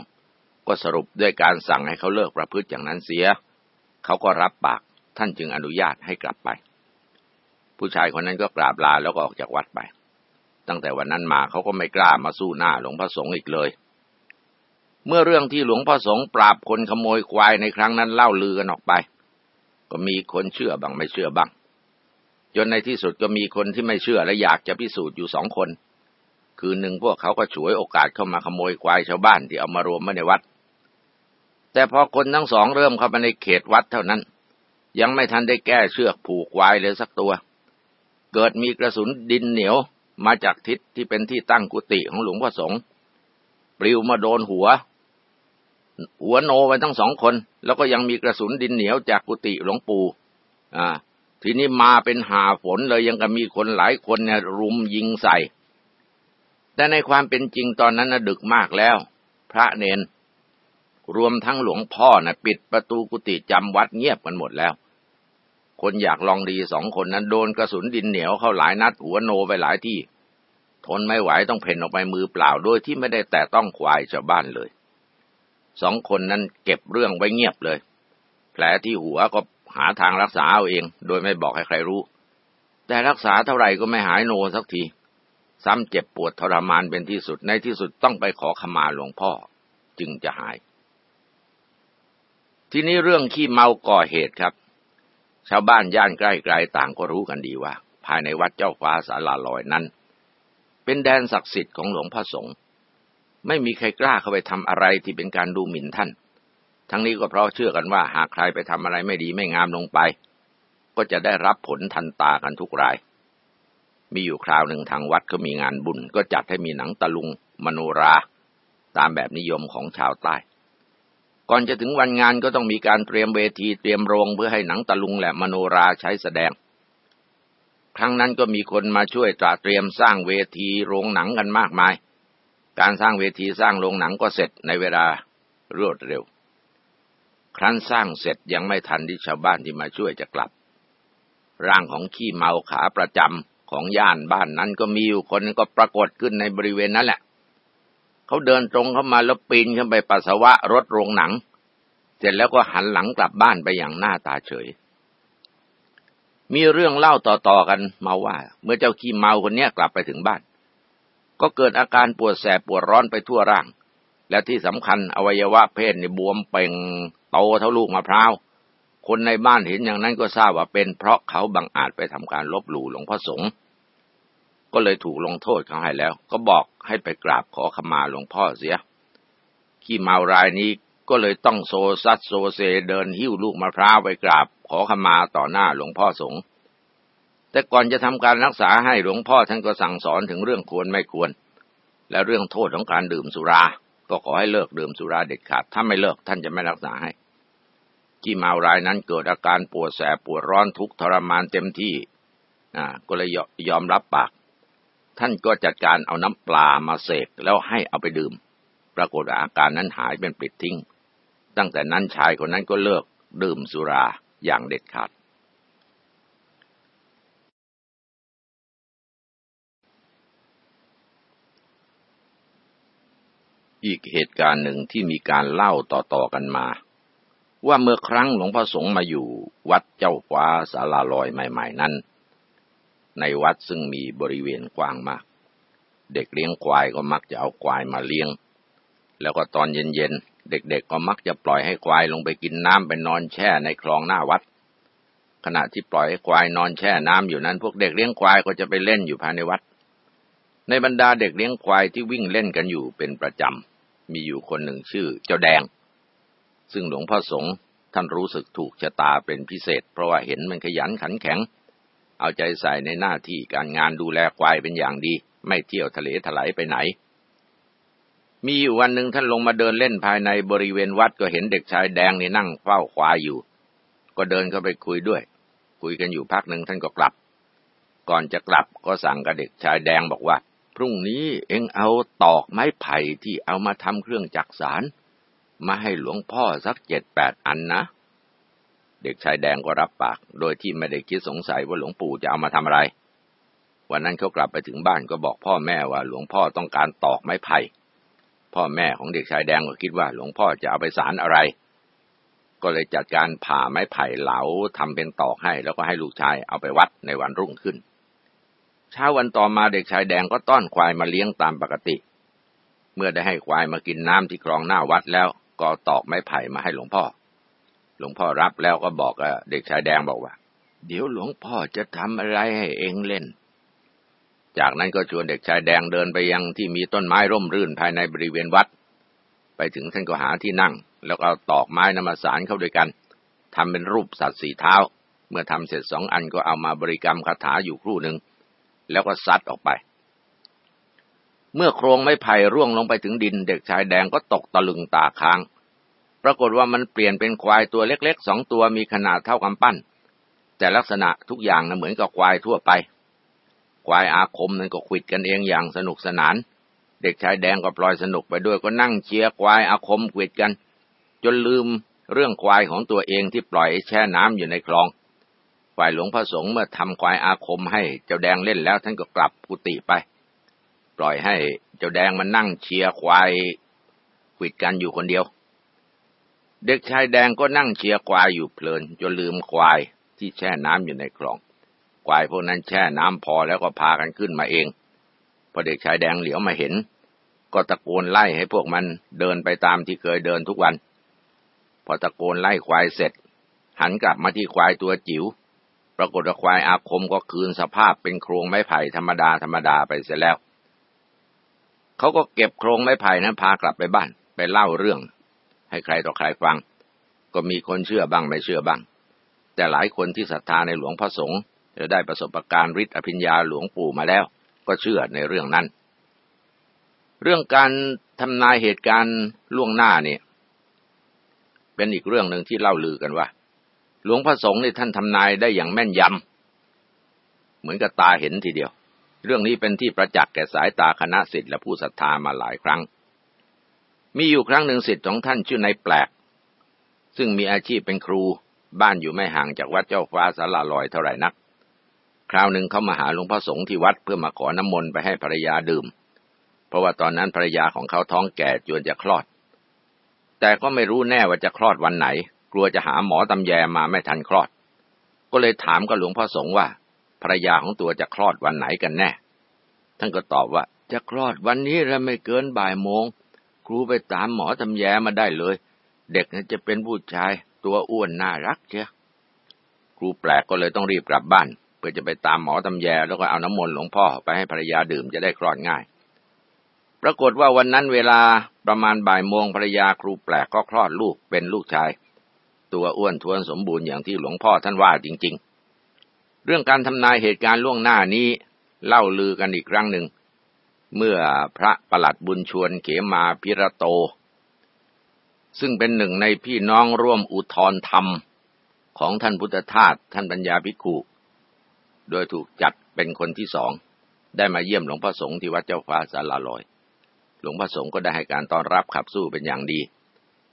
ก็สรุปด้วยการสั่งให้เขาเลิกประพฤติอย่างนั้นเสีย เขาก็รับปากท่านจึงอนุญาตให้กลับไป ผู้ชายคนนั้นก็กราบลาแล้วก็ออกจากวัดไป ตั้งแต่วันนั้นมาเขาก็ไม่กล้ามาสู้หน้าหลวงพ่อสงฆ์อีกเลย เมื่อเรื่องที่หลวงพ่อสงฆ์ปราบคนขโมยควายในครั้งนั้นเล่าลือกันออกไป ก็มีคนเชื่อบ้างไม่เชื่อบ้าง จนในที่สุดก็มีคนที่ไม่เชื่อและอยากจะพิสูจน์อยู่สองคน คือหนึ่งพวกเขาก็ฉวยโอกาสเข้ามาขโมยควายชาวบ้านที่เอามารวมไว้ในวัด แต่พอคนทั้งสองเริ่มเข้ามาในเขตวัดเท่านั้น ยังไม่ทันได้แก้เชือกผูกควายเลยสักตัว เกิดมีกระสุนดินเหนียวมาจากทิศที่เป็นที่ตั้งกุฏิของหลวงพ่อสงฆ์ปลิวมาโดนหัว หัวโนไปทั้งสองคน แล้วก็ยังมีกระสุนดินเหนียวจากกุฏิหลวงปู่อ่า ทีนี้มาเป็นหาฝนเลยยังก็มีคนหลายคนเนี่ยรุมยิงใส่ แต่ในความเป็นจริงตอนนั้นนะดึกมากแล้ว พระเนนรวมทั้งหลวงพ่อนะ่ะ ปิดประตูกุฏิจำวัดเงียบกันหมดแล้ว คนอยากลองดีสองคนนั้นโดนกระสุนดินเหนียวเข้าหลายนัดหัวโนไปหลายที่ ทนไม่ไหวต้องเพ่นออกไปมือเปล่าโดยที่ไม่ได้แตะต้องควายชาวบ้านเลย สองคนนั้นเก็บเรื่องไว้เงียบเลย แผลที่หัวก็หาทางรักษาเอาเอง โดยไม่บอกให้ใครรู้ แต่รักษาเท่าไหร่ก็ไม่หายโนสักที ซ้ำเจ็บปวดทรมานเป็นที่สุดในที่สุดต้องไปขอขมาหลวงพ่อ จึงจะหาย ทีนี้เรื่องขี้เมาก่อเหตุครับ ชาวบ้านย่านใกล้ๆต่างก็รู้กันดีว่า ภายในวัดเจ้าฟ้าสาลาลอยนั้น เป็นแดนศักดิ์สิทธิ์ของหลวงพ่อสงฆ์ไม่มีใครกล้าเข้าไปทำอะไรที่เป็นการดูหมิ่นท่าน ทั้งนี้ก็เพราะเชื่อกันว่า หากใครไปทำอะไรไม่ดีไม่งามลงไป ก็จะได้รับผลทันตากันทุกราย มีอยู่คราวหนึ่งทางวัดก็มีงานบุญ ก็จัดให้มีหนังตะลุงมโนรา ตามแบบนิยมของชาวใต้ ก่อนจะถึงวันงานก็ต้องมีการเตรียมเวทีเตรียมโรงเพื่อให้หนังตะลุงและมโนราใช้แสดง ครั้งนั้นก็มีคนมาช่วยตราเตรียมสร้างเวทีโรงหนังกันมากมาย การสร้างเวทีสร้างโรงหนังก็เสร็จในเวลารวดเร็ว ครั้นสร้างเสร็จยังไม่ทันที่ชาวบ้านที่มาช่วยจะกลับ ร่างของขี้เมาขาประจำของย่านบ้านนั้นก็มีอยู่คนก็ปรากฏขึ้นในบริเวณนั้นแหละ เขาเดินตรงเข้ามาแล้วปีนขึ้นไปปัสสาวะรถโรงหนัง เสร็จแล้วก็หันหลังกลับบ้านไปอย่างหน้าตาเฉย มีเรื่องเล่าต่อๆกันมาว่า เมื่อเจ้าขี้เมาคนนี้กลับไปถึงบ้าน ก็เกิดอาการปวดแสบปวดร้อนไปทั่วร่าง และที่สำคัญอวัยวะเพศในบวมเป่งโตเท่าลูกมะพร้าวคนในบ้านเห็นอย่างนั้นก็ทราบว่าเป็นเพราะเขาบังอาจไปทำการลบหลู่หลวงพ่อสงฆ์ ก็เลยถูกลงโทษเขาให้แล้ว ก็บอกให้ไปกราบขอขมาหลวงพ่อเสีย ขี้เมารายนี้ก็เลยต้องโซซัดโซเซเดินหิ้วลูกมะพร้าวไปกราบ ขอขมาต่อหน้าหลวงพ่อสงฆ์แต่ก่อนจะทำการรักษาให้หลวงพ่อท่านก็สั่งสอนถึงเรื่องควรไม่ควร และเรื่องโทษของการดื่มสุรา ก็ขอให้เลิกดื่มสุราเด็ดขาด ถ้าไม่เลิกท่านจะไม่รักษาให้ขี้เมารายนั้นเกิดอาการปวดแสบปวดร้อนทุกทรมานเต็มที่ อ่า ก็เลยยอมรับปาก ท่านก็จัดการเอาน้ำปลามาเสกแล้วให้เอาไปดื่ม ปรากฏอาการนั้นหายเป็นปลิดทิ้ง ตั้งแต่นั้นชายคนนั้นก็เลิกดื่มสุราอย่างเด็ดขาด อีกเหตุการณ์หนึ่งที่มีการเล่าต่อๆกันมา ว่าเมื่อครั้งหลวงพ่อสงฆ์มาอยู่วัดเจ้าฟ้าสาลาลอยใหม่ ๆ นั้น ในวัดซึ่งมีบริเวณกว้างมาก เด็กเลี้ยงควายก็มักจะเอาควายมาเลี้ยง แล้วก็ตอนเย็นๆ เด็กๆก็มักจะปล่อยให้ควายลงไปกินน้ำไปนอนแช่ในคลองหน้าวัด ขณะที่ปล่อยให้ควายนอนแช่น้ำอยู่นั้น พวกเด็กเลี้ยงควายก็จะไปเล่นอยู่ภายในวัด ในบรรดาเด็กเลี้ยงควายที่วิ่งเล่นกันอยู่เป็นประจำ มีอยู่คนหนึ่งชื่อเจ้าแดง ซึ่งหลวงพ่อสงฆ์ท่านรู้สึกถูกชะตาเป็นพิเศษ เพราะว่าเห็นมันขยันขันแข็ง เอาใจใส่ในหน้าที่การงานดูแลควายเป็นอย่างดี ไม่เที่ยวทะเลถลายไปไหน มีอยู่วันหนึ่งท่านลงมาเดินเล่นภายในบริเวณวัดก็เห็นเด็กชายแดงนี่นั่งเฝ้าควายอยู่ ก็เดินเข้าไปคุยด้วย คุยกันอยู่พักหนึ่งท่านก็กลับ ก่อนจะกลับก็สั่งกับเด็กชายแดงบอกว่า พรุ่งนี้เอ็งเอาตอกไม้ไผ่ที่เอามาทำเครื่องจักสารมาให้หลวงพ่อสักเจ็ดแปดอันนะ เด็กชายแดงก็รับปาก โดยที่ไม่ได้คิดสงสัยว่าหลวงปู่จะเอามาทำอะไร วันนั้นเขากลับไปถึงบ้านก็บอกพ่อแม่ว่าหลวงพ่อต้องการตอกไม้ไผ่ พ่อแม่ของเด็กชายแดงก็คิดว่าหลวงพ่อจะเอาไปสารอะไร ก็เลยจัดการผ่าไม้ไผ่เหลาทำเป็นตอกให้ แล้วก็ให้ลูกชายเอาไปวัดในวันรุ่งขึ้น เช้าวันต่อมาเด็กชายแดงก็ต้อนควายมาเลี้ยงตามปกติ เมื่อได้ให้ควายมากินน้ำที่คลองหน้าวัดแล้วก็ตอกไม้ไผ่มาให้หลวงพ่อ หลวงพ่อรับแล้วก็บอกเด็กชายแดงบอกว่า เดี๋ยวหลวงพ่อจะทำอะไรให้เองเล่น จากนั้นก็ชวนเด็กชายแดงเดินไปยังที่มีต้นไม้ร่มรื่นภายในบริเวณวัด ไปถึงท่านก็หาที่นั่ง แล้วก็ตอกไม้นำมาสารเข้าด้วยกันทำเป็นรูปสัตว์สีเท้า เมื่อทำเสร็จสองอันก็เอามาบริกรรมคาถาอยู่ครู่หนึ่งแล้วก็ซัดออกไป เมื่อโครงไม้ไผ่ร่วงลงไปถึงดิน เด็กชายแดงก็ตกตะลึงตาค้าง ปรากฏว่ามันเปลี่ยนเป็นควายตัวเล็กๆสองตัวมีขนาดเท่ากำปั้น แต่ลักษณะทุกอย่างนะเหมือนกับควายทั่วไป ควายอาคมนั้นก็ขิดกันเองอย่างสนุกสนาน เด็กชายแดงก็ปล่อยสนุกไปด้วยก็นั่งเชียร์ควายอาคมขิดกัน จนลืมเรื่องควายของตัวเองที่ปล่อยแช่น้ำอยู่ในคลอง ฝ่ายหลวงพระสงฆ์เมื่อทำควายอาคมให้เจ้าแดงเล่นแล้วท่านก็กลับกุฏิไป ปล่อยให้เจ้าแดงมันนั่งเชียร์ควายขิดกันอยู่คนเดียว เด็กชายแดงก็นั่งเชียร์ควายอยู่เพลินจนลืมควายที่แช่น้ำอยู่ในคลอง ควายพวกนั้นแช่น้ำพอแล้วก็พากันขึ้นมาเอง พอเด็กชายแดงเหลียวมาเห็น ก็ตะโกนไล่ให้พวกมันเดินไปตามที่เคยเดินทุกวัน พอตะโกนไล่ควายเสร็จ หันกลับมาที่ควายตัวจิ๋ว ปรากฏว่าควายอาคมก็คืนสภาพเป็นโครงไม้ไผ่ธรรมดาธรรมดาไปเสียแล้ว เขาก็เก็บโครงไม้ไผ่นั้นพากลับไปบ้านไปเล่าเรื่อง ให้ใครต่อใครฟัง ก็มีคนเชื่อบ้างไม่เชื่อบ้าง แต่หลายคนที่ศรัทธาในหลวงพ่อสงฆ์จะได้ประสบการณ์ฤทธิ์อภิญญาหลวงปู่มาแล้ว ก็เชื่อในเรื่องนั้น เรื่องการทำนายเหตุการณ์ล่วงหน้าเนี่ยเป็นอีกเรื่องหนึ่งที่เล่าลือกันว่า หลวงพ่อสงฆ์นี่ท่านทำนายได้อย่างแม่นยำเหมือนกับตาเห็นทีเดียว เรื่องนี้เป็นที่ประจักษ์แก่สายตาคณะสิทธิ์และผู้ศรัทธามาหลายครั้ง มีอยู่ครั้งหนึ่งสิทธิ์ของท่านชื่อนายแปลก ซึ่งมีอาชีพเป็นครู บ้านอยู่ไม่ห่างจากวัดเจ้าฟ้าสาราลอยเท่าไหร่นัก คราวหนึ่งเขามาหาหลวงพ่อสงฆ์ที่วัดเพื่อมาขอน้ำมนต์ไปให้ภรรยาดื่ม เพราะว่าตอนนั้นภรรยาของเขาท้องแก่จนจะคลอด แต่ก็ไม่รู้แน่ว่าจะคลอดวันไหน กลัวจะหาหมอตำแยมาไม่ทันคลอด ก็เลยถามกับหลวงพ่อสงฆ์ว่าภรรยาของตัวจะคลอดวันไหนกันแน่ ท่านก็ตอบว่าจะคลอดวันนี้แล้วไม่เกินบ่ายโมง ครูไปตามหมอทำแยมาได้เลย เด็กนจะเป็นผู้ชาย ตัวอ้วนน่ารักเชียครูแปลกก็เลยต้องรีบกลับบ้าน เพื่อจะไปตามหมอทำแยแล้วก็เอาน้ำมนต์หลวงพ่อไปให้ภรรยาดื่มจะได้คลอดง่าย ปรากฏว่าวันนั้นเวลาประมาณบ่ายโมงภรรยาครูแปลกก็คลอดลูกเป็นลูกชาย ตัวอ้วนทวนสมบูรณ์อย่างที่หลวงพ่อท่านว่าจริง ๆ เรื่องการทำนายเหตุการณ์ล่วงหน้านี้เล่าลือกันอีกครั้งหนึ่ง เมื่อพระประหลัดบุญชวนเขมาพิระโต ซึ่งเป็นหนึ่งในพี่น้องร่วมอุทธรธรรม ของท่านพุทธทาสท่านปัญญาภิกขุโดยถูกจัดเป็นคนที่สอง ได้มาเยี่ยมหลวงพ่อสงฆ์ที่วัดเจ้าฟ้าสาราลอย หลวงพ่อสงฆ์ก็ได้ให้การต้อนรับขับสู้เป็นอย่างดี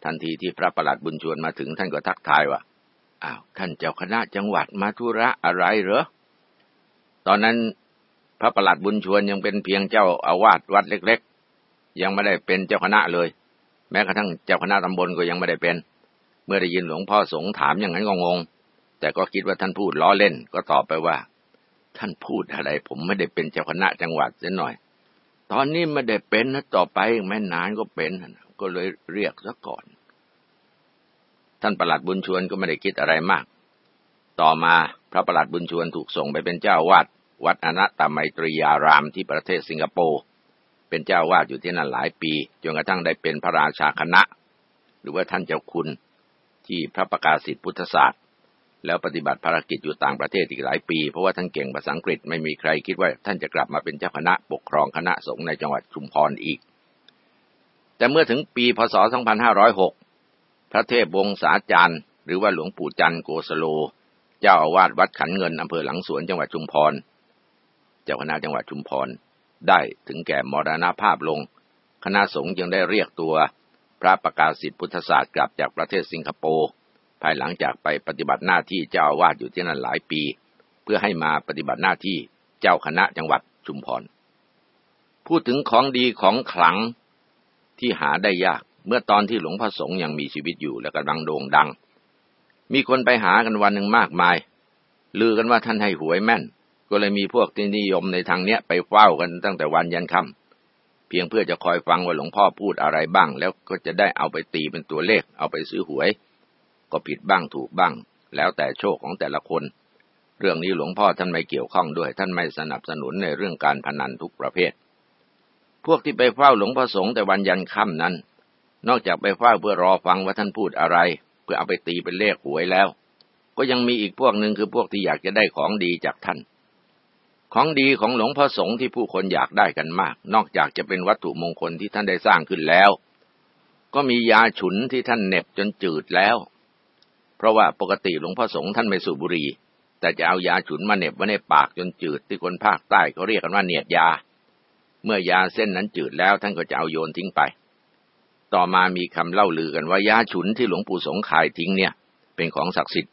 ทันทีที่พระประหลัดบุญชวนมาถึงท่านก็ทักทายว่าอ้าวท่านเจ้าคณะจังหวัดมาธุระอะไรเหรอตอนนั้น พระประหลัดบุญชวนยังเป็นเพียงเจ้าอาวาสวัดเล็ก ๆ ยังไม่ได้เป็นเจ้าคณะเลย แม้กระทั่งเจ้าคณะตำบลก็ยังไม่ได้เป็น เมื่อได้ยินหลวงพ่อสงถามอย่างนั้นก็งง แต่ก็คิดว่าท่านพูดล้อเล่นก็ตอบไปว่า ท่านพูดอะไร ผมไม่ได้เป็นเจ้าคณะจังหวัดเสียหน่อย ตอนนี้ไม่ได้เป็นนะต่อไปไม่นานก็เป็นก็เลยเรียกซะก่อน ท่านประหลัดบุญชวนก็ไม่ได้คิดอะไรมาก ต่อมาพระประหลัดบุญชวนถูกส่งไปเป็นเจ้าวาด วัดอนัตตมัยตรียารามที่ประเทศสิงคโปร์ เป็นเจ้าวาดอยู่ที่นั่นหลายปี จนกระทั่งได้เป็นพระราชาคณะ หรือว่าท่านเจ้าคุณที่พระประกาศสิทธิพุทธศาสตร์ แล้วปฏิบัติภารกิจอยู่ต่างประเทศอีกหลายปี เพราะว่าท่านเก่งภาษาอังกฤษไม่มีใครคิดว่าท่านจะกลับมาเป็นเจ้าคณะปกครองคณะสงฆ์ในจังหวัดชุมพรอีก แต่เมื่อถึงปีพศ 2506 พระเทพวงศาจารย์ หรือว่าหลวงปู่จันโกสโล เจ้าอาวาสวัดขันเงินอำเภอหลังสวนจังหวัดชุมพร จ้าคณะจังหวัดชุมพรได้ถึงแก่มรณภาพลง คณะสงฆ์จึงได้เรียกตัวพระประกาศสิทธิพุทธศาสตร์กลับจากประเทศสิงคโปร์ภายหลังจากไปปฏิบัติหน้าที่เจ้าอาวาสอยู่ที่นั่นหลายปี เพื่อให้มาปฏิบัติหน้าที่เจ้าคณะจังหวัดชุมพร พูดถึงของดีของขลังที่หาได้ยากเมื่อตอนที่หลวงพ่อสงฆ์ยังมีชีวิตอยู่และกำลังโด่งดัง มีคนไปหากันวันหนึ่งมากมาย ลือกันว่าท่านให้หวยแม่น ก็เลยมีพวกที่นิยมในทางเนี้ยไปเฝ้ากันตั้งแต่วันยันค่ำเพียงเพื่อจะคอยฟังว่าหลวงพ่อพูดอะไรบ้าง แล้วก็จะได้เอาไปตีเป็นตัวเลข เอาไปซื้อหวย ก็ผิดบ้างถูกบ้าง แล้วแต่โชคของแต่ละคน เรื่องนี้หลวงพ่อท่านไม่เกี่ยวข้องด้วย ท่านไม่สนับสนุนในเรื่องการพนันทุกประเภท พวกที่ไปเฝ้าหลวงพ่อสงฆ์แต่วันยันค่ำนั้น นอกจากไปเฝ้าเพื่อรอฟังว่าท่านพูดอะไร เพื่อเอาไปตีเป็นเลขหวยแล้ว ก็ยังมีอีกพวกหนึ่งคือพวกที่อยากจะได้ของดีจากท่าน ของดีของหลวงพ่อสงฆ์ที่ผู้คนอยากได้กันมาก นอกจากจะเป็นวัตถุมงคลที่ท่านได้สร้างขึ้นแล้ว ก็มียาฉุนที่ท่านเน็บจนจืดแล้ว เพราะว่าปกติหลวงพ่อสงฆ์ท่านไม่สูบบุหรี่แต่จะเอายาฉุนมาเน็บไว้ในปากจนจืดที่คนภาคใต้เขาเรียกกันว่าเนียดยา เมื่อยาเส้นนั้นจืดแล้วท่านก็จะเอาโยนทิ้งไป ต่อมามีคำเล่าลือกันว่ายาฉุนที่หลวงปู่สงขายทิ้งเนี่ย เป็นของศักดิ์สิทธิ์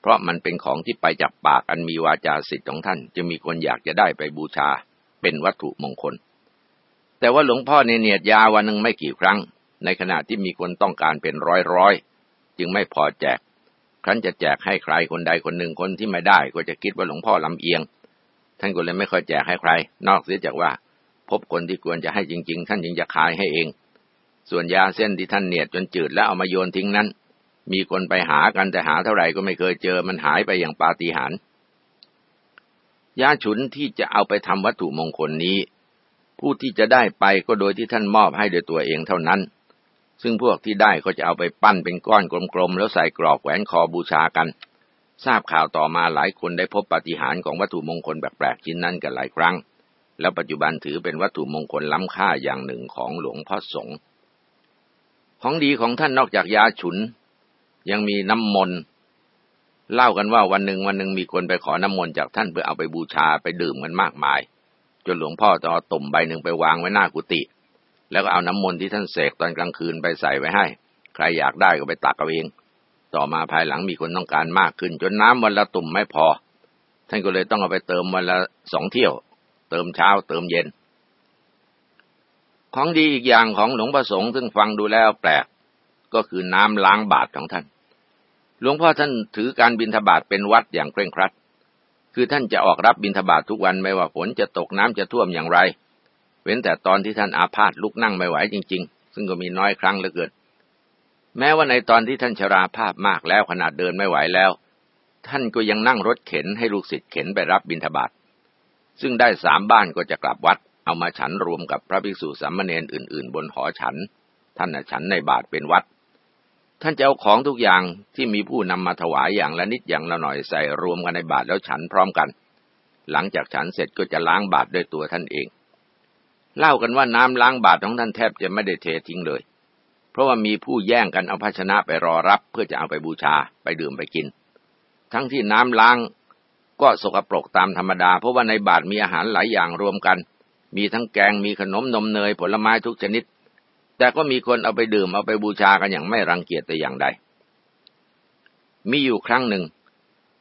เพราะมันเป็นของที่ไปจากปากอันมีวาจาสิทธิ์ของท่าน จะมีคนอยากจะได้ไปบูชาเป็นวัตถุมงคล แต่ว่าหลวงพ่อในเนียดยาวันหนึ่งไม่กี่ครั้ง ในขณะที่มีคนต้องการเป็นร้อยร้อยจึงไม่พอแจก ครั้นจะแจกให้ใครคนใดคนหนึ่งคนที่ไม่ได้ก็จะคิดว่าหลวงพ่อลำเอียง ท่านก็เลยไม่ค่อยแจกให้ใคร นอกเสียจากว่า พบคนที่ควรจะให้จริง ๆ ท่านจึงจะขายให้เอง ส่วนยาเส้นที่ท่านเนียดจนจืดแล้วเอามาโยนทิ้งนั้น มีคนไปหากันแต่หาเท่าไหร่ก็ไม่เคยเจอมันหายไปอย่างปาฏิหาริย์ยาฉุนที่จะเอาไปทำวัตถุมงคลนี้ ผู้ที่จะได้ไปก็โดยที่ท่านมอบให้โดยตัวเองเท่านั้น ซึ่งพวกที่ได้ก็จะเอาไปปั้นเป็นก้อนกลมๆแล้วใส่กรอบแหวนคอบูชากัน ทราบข่าวต่อมาหลายคนได้พบปฏิหารของวัตถุมงคลแปลกๆชิ้นนั้นกันหลายครั้ง แล้วปัจจุบันถือเป็นวัตถุมงคลล้ำค่าอย่างหนึ่งของหลวงพ่อสงฆ์ของดีของท่านนอกจากยาฉุน ยังมีน้ำมนต์เล่ากันว่าวันหนึ่งวันหนึ่งมีคนไปขอน้ำมนต์จากท่านเพื่อเอาไปบูชาไปดื่มกันมากมาย จนหลวงพ่อต้องเอาตุ่มใบหนึ่งไปวางไว้หน้ากุฏิแล้วก็เอาน้ำมนต์ที่ท่านเสกตอนกลางคืนไปใส่ไว้ให้ ใครอยากได้ก็ไปตักเอาเอง ต่อมาภายหลังมีคนต้องการมากขึ้น จนน้ำวันละตุ่มไม่พอ ท่านก็เลยต้องเอาไปเติมวันละสองเที่ยว เติมเช้าเติมเย็น ของดีอีกอย่างของหลวงพ่อสงฆ์ซึ่งฟังดูแล้วแปลกก็คือน้ำล้างบาตรของท่าน หลวงพ่อท่านถือการบิณฑบาตเป็นวัดอย่างเคร่งครัด คือท่านจะออกรับบิณฑบาตทุกวันไม่ว่าฝนจะตกน้ำจะท่วมอย่างไร เว้นแต่ตอนที่ท่านอาพาธลุกนั่งไม่ไหวจริง ๆ ซึ่งก็มีน้อยครั้งเหลือเกิน แม้ว่าในตอนที่ท่านชราภาพมากแล้วขนาดเดินไม่ไหวแล้ว ท่านก็ยังนั่งรถเข็นให้ลูกศิษย์เข็นไปรับบิณฑบาตซึ่งได้สามบ้านก็จะกลับวัด เอามาฉันรวมกับพระภิกษุสามเณรอื่น ๆ บนหอฉัน ท่านฉันในบาทเป็นวัด ท่านจะเอาของทุกอย่างที่มีผู้นำมาถวายอย่างละนิดอย่างละหน่อยใส่รวมกันในบาทแล้วฉันพร้อมกัน หลังจากฉันเสร็จก็จะล้างบาทด้วยตัวท่านเอง เล่ากันว่าน้ำล้างบาตรของท่านแทบจะไม่ได้เททิ้งเลย เพราะว่ามีผู้แย่งกันเอาภาชนะไปรอรับเพื่อจะเอาไปบูชาไปดื่มไปกิน ทั้งที่น้ำล้างก็สกปรกตามธรรมดา เพราะว่าในบาตรมีอาหารหลายอย่างรวมกัน มีทั้งแกงมีขนมนมเนยผลไม้ทุกชนิด แต่ก็มีคนเอาไปดื่มเอาไปบูชากันอย่างไม่รังเกียจแต่อย่างใด มีอยู่ครั้งหนึ่ง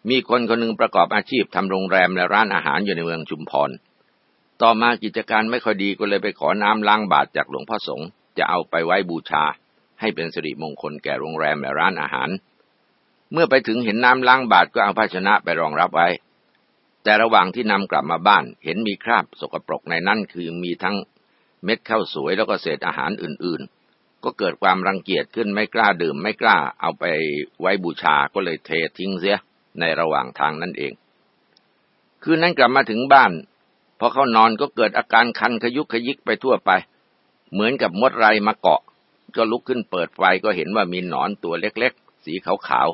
มีคนคนหนึ่งประกอบอาชีพทำโรงแรมและร้านอาหารอยู่ในเมืองชุมพร ต่อมากิจการไม่ค่อยดีก็เลยไปขอน้ำล้างบาตรจากหลวงพ่อสงฆ์จะเอาไปไว้บูชา ให้เป็นสิริมงคลแก่โรงแรมและร้านอาหาร เมื่อไปถึงเห็นน้ำล้างบาตรก็เอาภาชนะไปรองรับไว้ แต่ระหว่างที่นำกลับมาบ้าน เห็นมีคราบสกปรกในนั้นคือมีทั้ง เม็ดข้าวสวยแล้วก็เศษอาหารอื่นๆ ก็เกิดความรังเกียจขึ้นไม่กล้าดื่มไม่กล้าเอาไปไว้บูชาก็เลยเททิ้งเสียในระหว่างทางนั่นเอง คืนนั้นกลับมาถึงบ้านพอเขานอนก็เกิดอาการคันขยุกขยิกไปทั่วไป เหมือนกับมดไรมาเกาะ ก็ลุกขึ้นเปิดไฟก็เห็นว่ามีหนอนตัวเล็กๆ สีสีขาว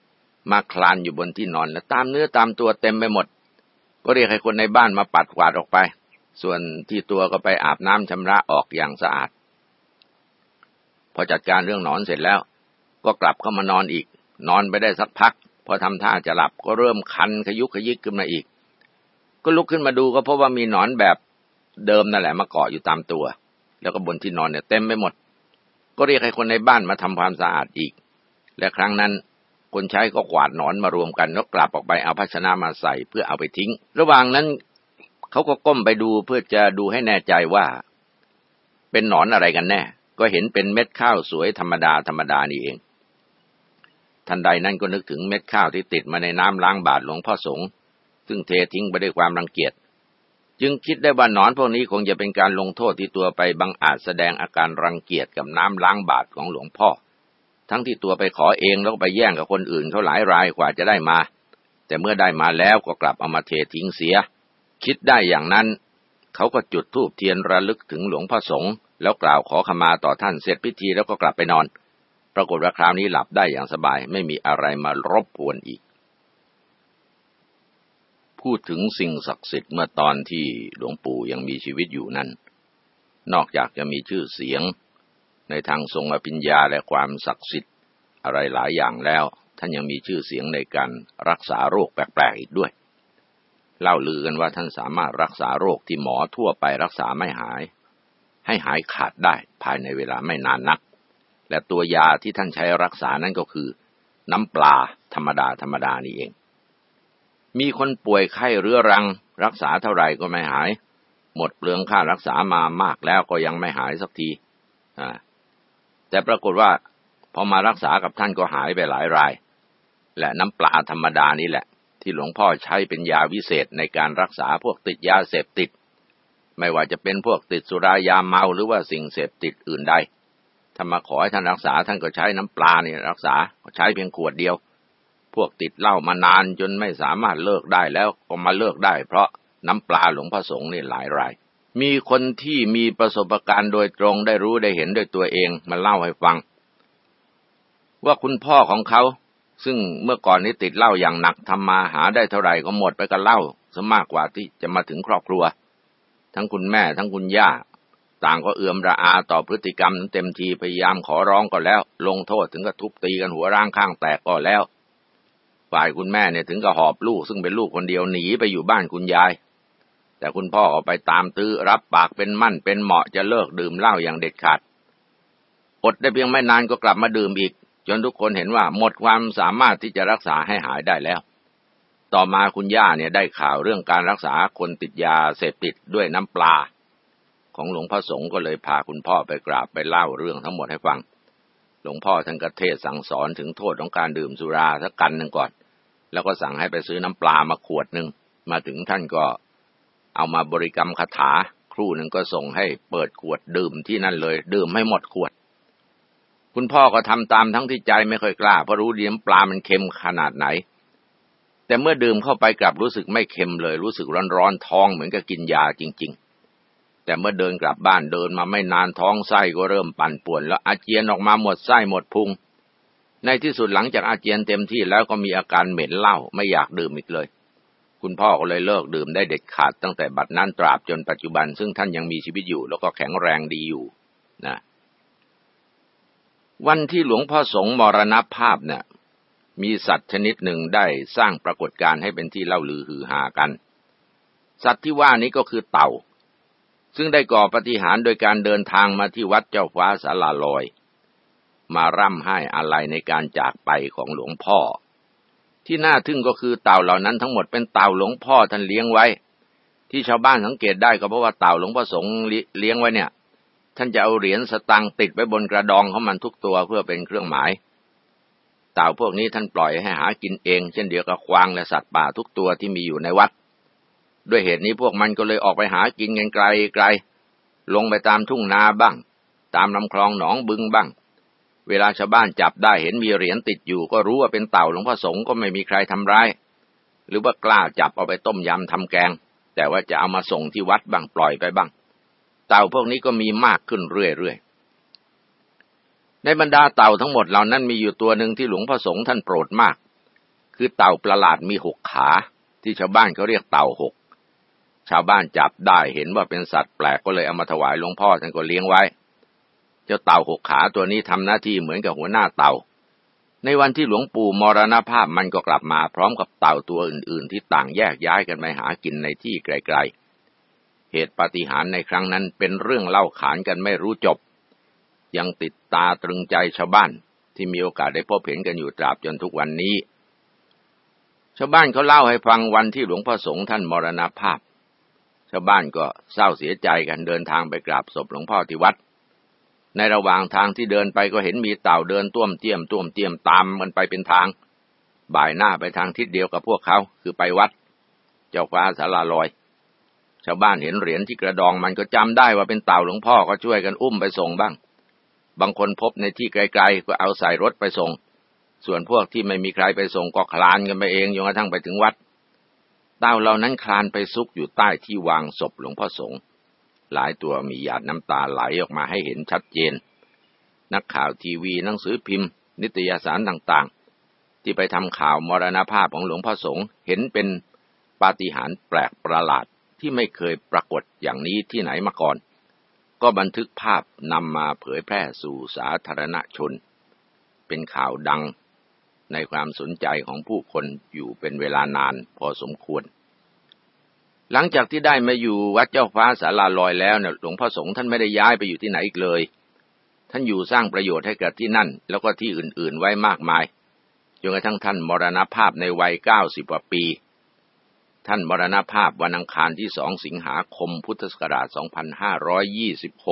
ๆ มาคลานอยู่บนที่นอนและตามเนื้อตามตัวเต็มไปหมด ก็เรียกให้คนในบ้านมาปัดกวาดออกไป ส่วนที่ตัวก็ไปอาบน้ำชำระออกอย่างสะอาด พอจัดการเรื่องนอนเสร็จแล้ว ก็กลับเข้ามานอนอีก นอนไปได้สักพัก พอทำท่าจะหลับก็เริ่มคันขยุกขยิกขึ้นมาอีก ก็ลุกขึ้นมาดูก็พบว่ามีหนอนแบบเดิมนั่นแหละมาเกาะอยู่ตามตัว แล้วก็บนที่นอนเนี่ยเต็มไปหมด ก็เรียกให้คนในบ้านมาทำความสะอาดอีก และครั้งนั้นคนใช้ก็กวาดหนอนมารวมกันแล้วกลับออกไปเอาภาชนะมาใส่เพื่อเอาไปทิ้ง ระหว่างนั้น เขาก็ก้มไปดูเพื่อจะดูให้แน่ใจว่า เป็นหนอนอะไรกันแน่ ก็เห็นเป็นเม็ดข้าวสวยธรรมดาธรรมดานี่เอง ทันใดนั้นก็นึกถึงเม็ดข้าวที่ติดมาในน้ำล้างบาทหลวงพ่อสงฆ์ซึ่งเททิ้งไปด้วยความรังเกียจจึงคิดได้ว่าหนอนพวกนี้คงจะเป็นการลงโทษที่ตัวไปบังอาจแสดงอาการรังเกียจกับน้ำล้างบาทของหลวงพ่อ ทั้งที่ตัวไปขอเองแล้วก็ไปแย่งกับคนอื่นเขาหลายรายกว่าจะได้มา แต่เมื่อได้มาแล้วก็กลับเอามาเททิ้งเสีย คิดได้อย่างนั้น เขาก็จุดธูปเทียนระลึกถึงหลวงพ่อสงฆ์แล้วกล่าวขอขมาต่อท่านเสร็จพิธีแล้วก็กลับไปนอน ปรากฏว่าคราวนี้หลับได้อย่างสบายไม่มีอะไรมารบกวนอีก พูดถึงสิ่งศักดิ์สิทธิ์เมื่อตอนที่หลวงปู่ยังมีชีวิตอยู่นั้น นอกจากจะมีชื่อเสียง ในทางทรงอภิญญาและความศักดิ์สิทธิ์อะไรหลายอย่างแล้ว ท่านยังมีชื่อเสียงในการรักษาโรคแปลกๆอีกด้วย เล่าลือกันว่าท่านสามารถรักษาโรคที่หมอทั่วไปรักษาไม่หาย ให้หายขาดได้ภายในเวลาไม่นานนัก และตัวยาที่ท่านใช้รักษานั่นก็คือ น้ำปลาธรรมดาธรรมดานี่เอง มีคนป่วยไข้เรื้อรัง รักษาเท่าไหร่ก็ไม่หาย หมดเปลืองค่ารักษามามากแล้วก็ยังไม่หายสักทีอ่าแต่ปรากฏว่าพอมารักษากับท่านก็หายไปหลายราย และน้ำปลาธรรมดานี่แหละ ที่หลวงพ่อใช้เป็นยาวิเศษในการรักษาพวกติดยาเสพติด ไม่ว่าจะเป็นพวกติดสุรายาเมาหรือว่าสิ่งเสพติดอื่นใดถ้ามาขอให้ท่านรักษาท่านก็ใช้น้ำปลาเนี่ยรักษาใช้เพียงขวดเดียว พวกติดเหล้ามานานจนไม่สามารถเลิกได้แล้วก็มาเลิกได้ เพราะน้ำปลาหลวงพ่อสงฆ์นี่หลายราย มีคนที่มีประสบการณ์โดยตรงได้รู้ได้เห็นด้วยตัวเองมาเล่าให้ฟัง ว่าคุณพ่อของเขา ซึ่งเมื่อก่อนนี้ติดเหล้าอย่างหนักทำมาหาได้เท่าไหร่ก็หมดไปกับเหล้าซะมากกว่าที่จะมาถึงครอบครัว ทั้งคุณแม่ทั้งคุณย่า ต่างก็เอื่อมระอาต่อพฤติกรรมเต็มทีพยายามขอร้องก็แล้ว ลงโทษถึงกับทุบตีกันหัวร่างข้างแตกก็แล้ว ฝ่ายคุณแม่เนี่ยถึงกับหอบลูกซึ่งเป็นลูกคนเดียวหนีไปอยู่บ้านคุณยาย แต่คุณพ่อก็ไปตามตื้อรับปากเป็นมั่นเป็นเหมาะจะเลิกดื่มเหล้าอย่างเด็ดขาดอดได้เพียงไม่นานก็กลับมาดื่มอีก จนทุกคนเห็นว่าหมดความสามารถที่จะรักษาให้หายได้แล้ว ต่อมาคุณย่าเนี่ยได้ข่าวเรื่องการรักษาคนติดยาเสพติดด้วยน้ำปลา ของหลวงพ่อสงฆ์ก็เลยพาคุณพ่อไปกราบไปเล่าเรื่องทั้งหมดให้ฟัง หลวงพ่อท่านก็เทศสั่งสอนถึงโทษของการดื่มสุราสักกันหนึ่งก่อน แล้วก็สั่งให้ไปซื้อน้ำปลามาขวดหนึ่งมาถึงท่านก็เอามาบริกรรมคาถา ครู่หนึ่งก็ส่งให้เปิดขวดดื่มที่นั่นเลย ดื่มไม่หมดขวด คุณพ่อก็ทำตามทั้งที่ใจไม่ค่อยกล้าเพราะรู้เดีน้ำปลามันเค็มขนาดไหน แต่เมื่อดื่มเข้าไปกลับรู้สึกไม่เค็มเลย รู้สึกร้อนร้อนท้องเหมือนกับกินยาจริง ๆ แต่เมื่อเดินกลับบ้านเดินมาไม่นานท้องไส้ก็เริ่มปั่นป่วน แล้วอาเจียนออกมาหมดไส้หมดพุง ในที่สุดหลังจากอาเจียนเต็มที่แล้วก็มีอาการเหม็นเหล้าไม่อยากดื่มอีกเลย คุณพ่อก็เลยเลิกดื่มได้เด็ดขาดตั้งแต่บัดนั้นตราบจนปัจจุบัน ซึ่งท่านยังมีชีวิตอยู่ แล้วก็แข็งแรงดีอยู่นะ วันที่หลวงพ่อสงฆ์มรณภาพเนี่ยมีสัตว์ชนิดหนึ่งได้สร้างปรากฏการณ์ให้เป็นที่เล่าลือฮือฮากัน สัตว์ที่ว่านี้ก็คือเต่า ซึ่งได้ก่อปฏิหารโดยการเดินทางมาที่วัดเจ้าฟ้าสาลาลอย มาร่ำไห้อะไรในการจากไปของหลวงพ่อ ที่น่าทึ่งก็คือเต่าเหล่านั้นทั้งหมดเป็นเต่าหลวงพ่อท่านเลี้ยงไว้ ที่ชาวบ้านสังเกตได้ก็เพราะว่าเต่าหลวงพ่อสงฆ์เลี้ยงไว้เนี่ย ท่านจะเอาเหรียญสตังติดไว้บนกระดองของมันทุกตัวเพื่อเป็นเครื่องหมาย เต่าพวกนี้ท่านปล่อยให้หากินเอง เช่นเดียวกับควางและสัตว์ป่าทุกตัวที่มีอยู่ในวัด ด้วยเหตุนี้พวกมันก็เลยออกไปหากินกันไกลไกลลงไปตามทุ่งนาบ้าง ตามลำคลองหนองบึงบ้าง เวลาชาวบ้านจับได้เห็นมีเหรียญติดอยู่ก็รู้ว่าเป็นเต่าหลวงพ่อสงฆ์ก็ไม่มีใครทำร้าย หรือว่ากล้าจับเอาไปต้มยำทำแกง แต่ว่าจะเอามาส่งที่วัดบ้างปล่อยไปบ้าง เต่าพวกนี้ก็มีมากขึ้นเรื่อยๆ ในบรรดาเต่าทั้งหมดเหล่านั้นมีอยู่ตัวหนึ่งที่หลวงพ่อสงฆ์ท่านโปรดมาก คือเต่าประหลาดมีหกขา ที่ชาวบ้านเขาเรียกเต่าหก ชาวบ้านจับได้เห็นว่าเป็นสัตว์แปลกก็เลยเอามาถวายหลวงพ่อท่านก็เลี้ยงไว้ เจ้าเต่าหกขาตัวนี้ทำหน้าที่เหมือนกับหัวหน้าเต่า ในวันที่หลวงปู่มรณภาพมันก็กลับมาพร้อมกับเต่าตัวอื่น ๆ ที่ต่างแยกย้ายกันไปหากินในที่ไกลๆ เหตุปาฏิหาริย์ในครั้งนั้นเป็นเรื่องเล่าขานกันไม่รู้จบ ยังติดตาตรึงใจชาวบ้านที่มีโอกาสได้พบเห็นกันอยู่ตราบจนทุกวันนี้ ชาวบ้านเขาเล่าให้ฟังวันที่หลวงพ่อสงฆ์ท่านมรณภาพ ชาวบ้านก็เศร้าเสียใจกันเดินทางไปกราบศพหลวงพ่อที่วัด ในระหว่างทางที่เดินไปก็เห็นมีเต่าเดินต้วมเตี้ยมต้วมเตี้ยมตามมันไปเป็นทาง บ่ายหน้าไปทางทิศเดียวกับพวกเขาคือไปวัด เจ้าฟ้าสาราลอย ชาวบ้านเห็นเหรียญที่กระดองมันก็จำได้ว่าเป็นเต่าหลวงพ่อก็ช่วยกันอุ้มไปส่งบ้าง บางคนพบในที่ไกลๆก็เอาใส่รถไปส่ง ส่วนพวกที่ไม่มีใครไปส่งก็คลานกันไปเองจนกระทั่งไปถึงวัด เต่าเหล่านั้นคลานไปซุกอยู่ใต้ที่วางศพหลวงพ่อสงฆ์หลายตัวมีหยาดน้ำตาไหลออกมาให้เห็นชัดเจน นักข่าวทีวีหนังสือพิมพ์ นิตยสารต่างๆ ที่ไปทำข่าวมรณภาพของหลวงพ่อสงฆ์เห็นเป็นปาฏิหาริย์แปลกประหลาด ที่ไม่เคยปรากฏอย่างนี้ที่ไหนมาก่อน ก็บันทึกภาพนำมาเผยแพร่สู่สาธารณชน เป็นข่าวดังในความสนใจของผู้คนอยู่เป็นเวลานานพอสมควร หลังจากที่ได้มาอยู่วัดเจ้าฟ้าสาราลอยแล้วเนี่ยหลวงพ่อสงฆ์ท่านไม่ได้ย้ายไปอยู่ที่ไหนอีกเลย ท่านอยู่สร้างประโยชน์ให้กับที่นั่น แล้วก็ที่อื่นๆไว้มากมายจนกระทั่งท่านมรณภาพในวัยเก้าสิบกว่าปี ท่านมรณภาพวันอังคารที่สองสิงหาคมพุทธศักราช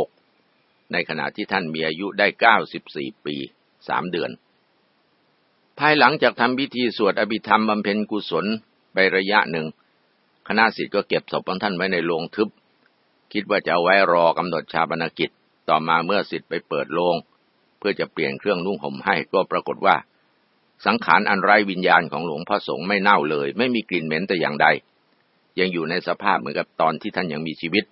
2526 ในขณะที่ท่านมีอายุได้ 94 ปี 3 เดือน ภายหลังจากทำพิธีสวดอภิธรรมบำเพ็ญกุศลไประยะหนึ่ง คณะสิทธิ์ก็เก็บศพของท่านไว้ในโรงทึบ คิดว่าจะเอาไว้รอกำหนดชาปนกิจ ต่อมาเมื่อสิทธิ์ไปเปิดโรงเพื่อจะเปลี่ยนเครื่องนุ่งห่มให้ก็ปรากฏว่า สังขารอันไร้วิญญาณของหลวงพ่อสงฆ์ไม่เน่าเลย ไม่มีกลิ่นเหม็นแต่อย่างใด ยังอยู่ในสภาพเหมือนกับตอนที่ท่านยังมีชีวิต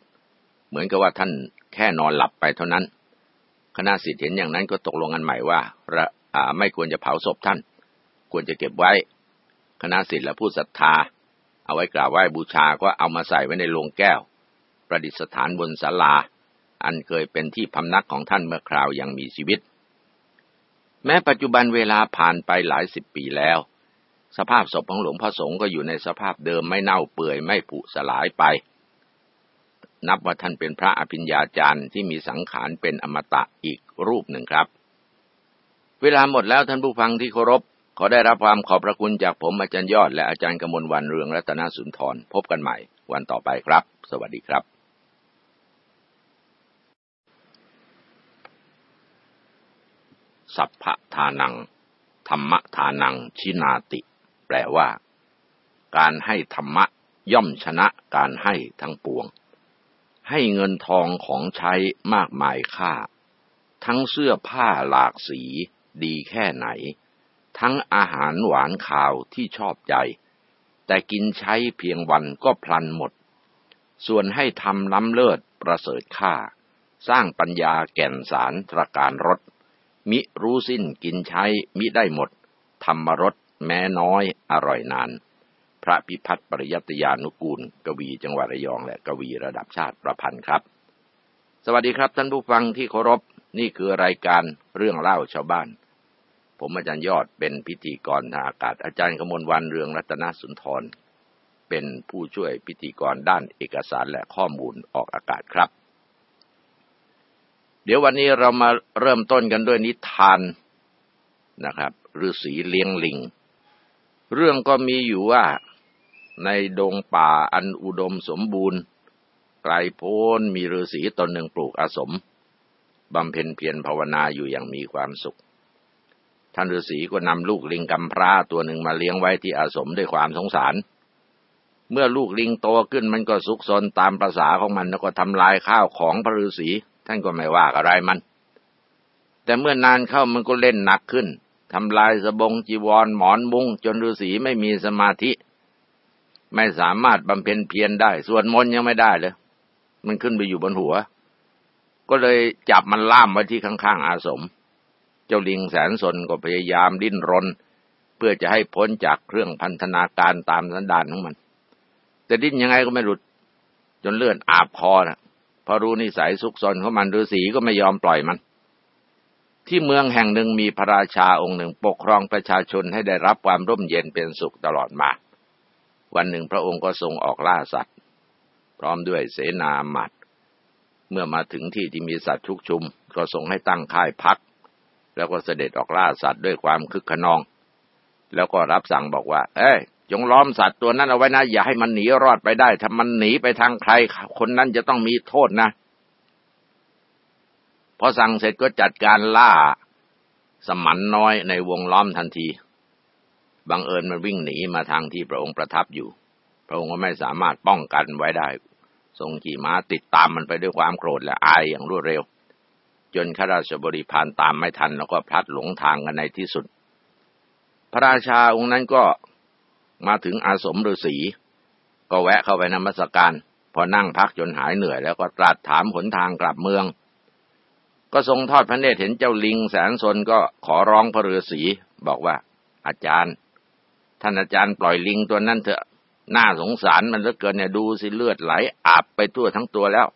เหมือนกับว่าท่านแค่นอนหลับไปเท่านั้น คณะสิทธิ์เห็นอย่างนั้นก็ตกลงกันใหม่ว่าไม่ควรจะเผาศพท่าน ควรจะเก็บไว้ คณะสิทธิ์และผู้ศรัทธา เอาไว้กราบไหว้บูชาก็เอามาใส่ไว้ในโลงแก้ว ประดิษฐานบนศาลา อันเคยเป็นที่พำนักของท่านเมื่อคราวยังมีชีวิต แม้ปัจจุบันเวลาผ่านไปหลายสิบปีแล้ว สภาพศพของหลวงพ่อสงฆ์ก็อยู่ในสภาพเดิมไม่เน่าเปื่อยไม่ผุสลายไป นับว่าท่านเป็นพระอภิญญาจารย์ที่มีสังขารเป็นอมตะอีกรูปหนึ่งครับ เวลาหมดแล้วท่านผู้ฟังที่เคารพขอได้รับความขอบพระคุณจากผมอาจารย์ยอดและอาจารย์กมลวันเรืองรัตนสุนทร พบกันใหม่วันต่อไปครับ สวัสดีครับ สัพพทานัง ธรรมทานังชินาติ แปลว่า การให้ธรรมะย่อมชนะการให้ทั้งปวง ให้เงินทองของใช้มากมายค่า ทั้งเสื้อผ้าหลากสีดีแค่ไหน ทั้งอาหารหวานข่าวที่ชอบใจ แต่กินใช้เพียงวันก็พลันหมด ส่วนให้ทำล้ำเลิศประเสริฐค่า สร้างปัญญาแก่นสารตรการรถ มิรู้สิ้นกินใช้มิได้หมด ธรรมรสแม้น้อยอร่อยนาน พระพิพัฒน์ปริยัตยานุกูล กวีจังหวัดระยองและกวีระดับชาติประพันธ์ครับ สวัสดีครับท่านผู้ฟังที่เคารพนี่คือรายการเรื่องเล่าชาวบ้าน ผมอาจารย์ยอดเป็นพิธีกรทางอากาศอาจารย์กมลวันเรืองรัตนสุนทร เป็นผู้ช่วยพิธีกรด้านเอกสารและข้อมูลออกอากาศครับ เดี๋ยววันนี้เรามาเริ่มต้นกันด้วยนิทานนะครับฤาษีเลี้ยงลิง เรื่องก็มีอยู่ว่าในดงป่าอันอุดมสมบูรณ์ ไกลโพ้นมีฤาษีตนหนึ่งปลูกอาสมบำเพ็ญเพียรภาวนาอยู่อย่างมีความสุข ท่านฤาษีก็นำลูกลิงกำพร้าตัวหนึ่งมาเลี้ยงไว้ที่อาสมด้วยความสงสาร เมื่อลูกลิงโตขึ้นมันก็สุกซนตามประษาของมันแล้วก็ทำลายข้าวของพระฤาษี ท่านก็ไม่ว่าอะไรมัน แต่เมื่อนานเข้ามันก็เล่นหนักขึ้นทำลายสบงจีวรหมอนมุงจนฤาษีไม่มีสมาธิ ไม่สามารถบำเพ็ญเพียรได้ ส่วนมนยังไม่ได้เลย มันขึ้นไปอยู่บนหัว ก็เลยจับมันล่ามไว้ที่ข้างๆอาสม เจ้าลิงแสนสนก็พยายามดิ้นรน เพื่อจะให้พ้นจากเครื่องพันธนาการตามสันดานของมัน แต่ดิ้นยังไงก็ไม่หลุด จนเลือดอาบคอนะ พอรู้นิสัยซุกซนของมันฤาษีก็ไม่ยอมปล่อยมัน ที่เมืองแห่งหนึ่งมีพระราชาองค์หนึ่งปกครองประชาชนให้ได้รับความร่มเย็นเป็นสุขตลอดมา วันหนึ่งพระองค์ก็ทรงออกล่าสัตว์ พร้อมด้วยเสนาหมัด เมื่อมาถึงที่ที่มีสัตว์ชุกชุม ก็ทรงให้ตั้งค่ายพัก แล้วก็เสด็จออกล่าสัตว์ด้วยความคึกขนอง แล้วก็รับสั่งบอกว่า เอ้ย จงล้อมสัตว์ตัวนั้นเอาไว้นะ อย่าให้มันหนีรอดไปได้ ถ้ามันหนีไปทางใคร คนนั้นจะต้องมีโทษนะ พอสั่งเสร็จก็จัดการล่า สมันน้อยในวงล้อมทันที บังเอิญมันวิ่งหนีมาทางที่พระองค์ประทับอยู่ พระองค์ก็ไม่สามารถป้องกันไว้ได้ ทรงขี่ม้าติดตามมันไปด้วยความโกรธและอายอย่างรวดเร็ว จนข้าราชบริพารตามไม่ทันแล้วก็พลัดหลงทางกันในที่สุด พระราชาองค์นั้นก็ มาถึงอาสมฤาษีก็แวะเข้าไปนมัสการ พอนั่งพักจนหายเหนื่อยแล้วก็ตรัสถามหนทางกลับเมือง ก็ทรงทอดพระเนตรเห็นเจ้าลิงแสนสนก็ขอร้องพระฤาษีบอกว่า อาจารย์ ท่านอาจารย์ปล่อยลิงตัวนั้นเถอะน่าสงสารมันเหลือเกินเนี่ยดูสิเลือดไหลอาบไปทั่วทั้งตัวแล้ว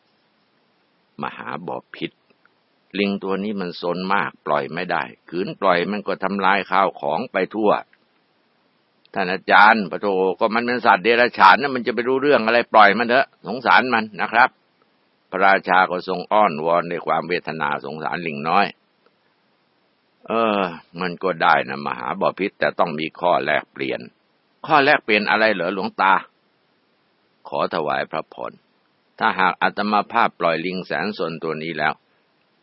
มหาบอบพิษลิงตัวนี้มันสนมากปล่อยไม่ได้ขืนปล่อยมันก็ทำลายข้าวของไปทั่ว ท่านอาจารย์พระโทก็มันเป็นสัตว์เดรัจฉานนะมันจะไปรู้เรื่องอะไรปล่อยมันเถอะ สงสารมันนะครับ พระราชาก็ทรงอ้อนวอนในความเวทนาสงสารลิงน้อย เออ มันก็ได้นะมหาบอพิษแต่ต้องมีข้อแลกเปลี่ยน ข้อแลกเปลี่ยนอะไรเหรอหลวงตา ขอถวายพระพรถ้าหากอาตมาภาพปล่อยลิงแสนสนตัวนี้แล้ว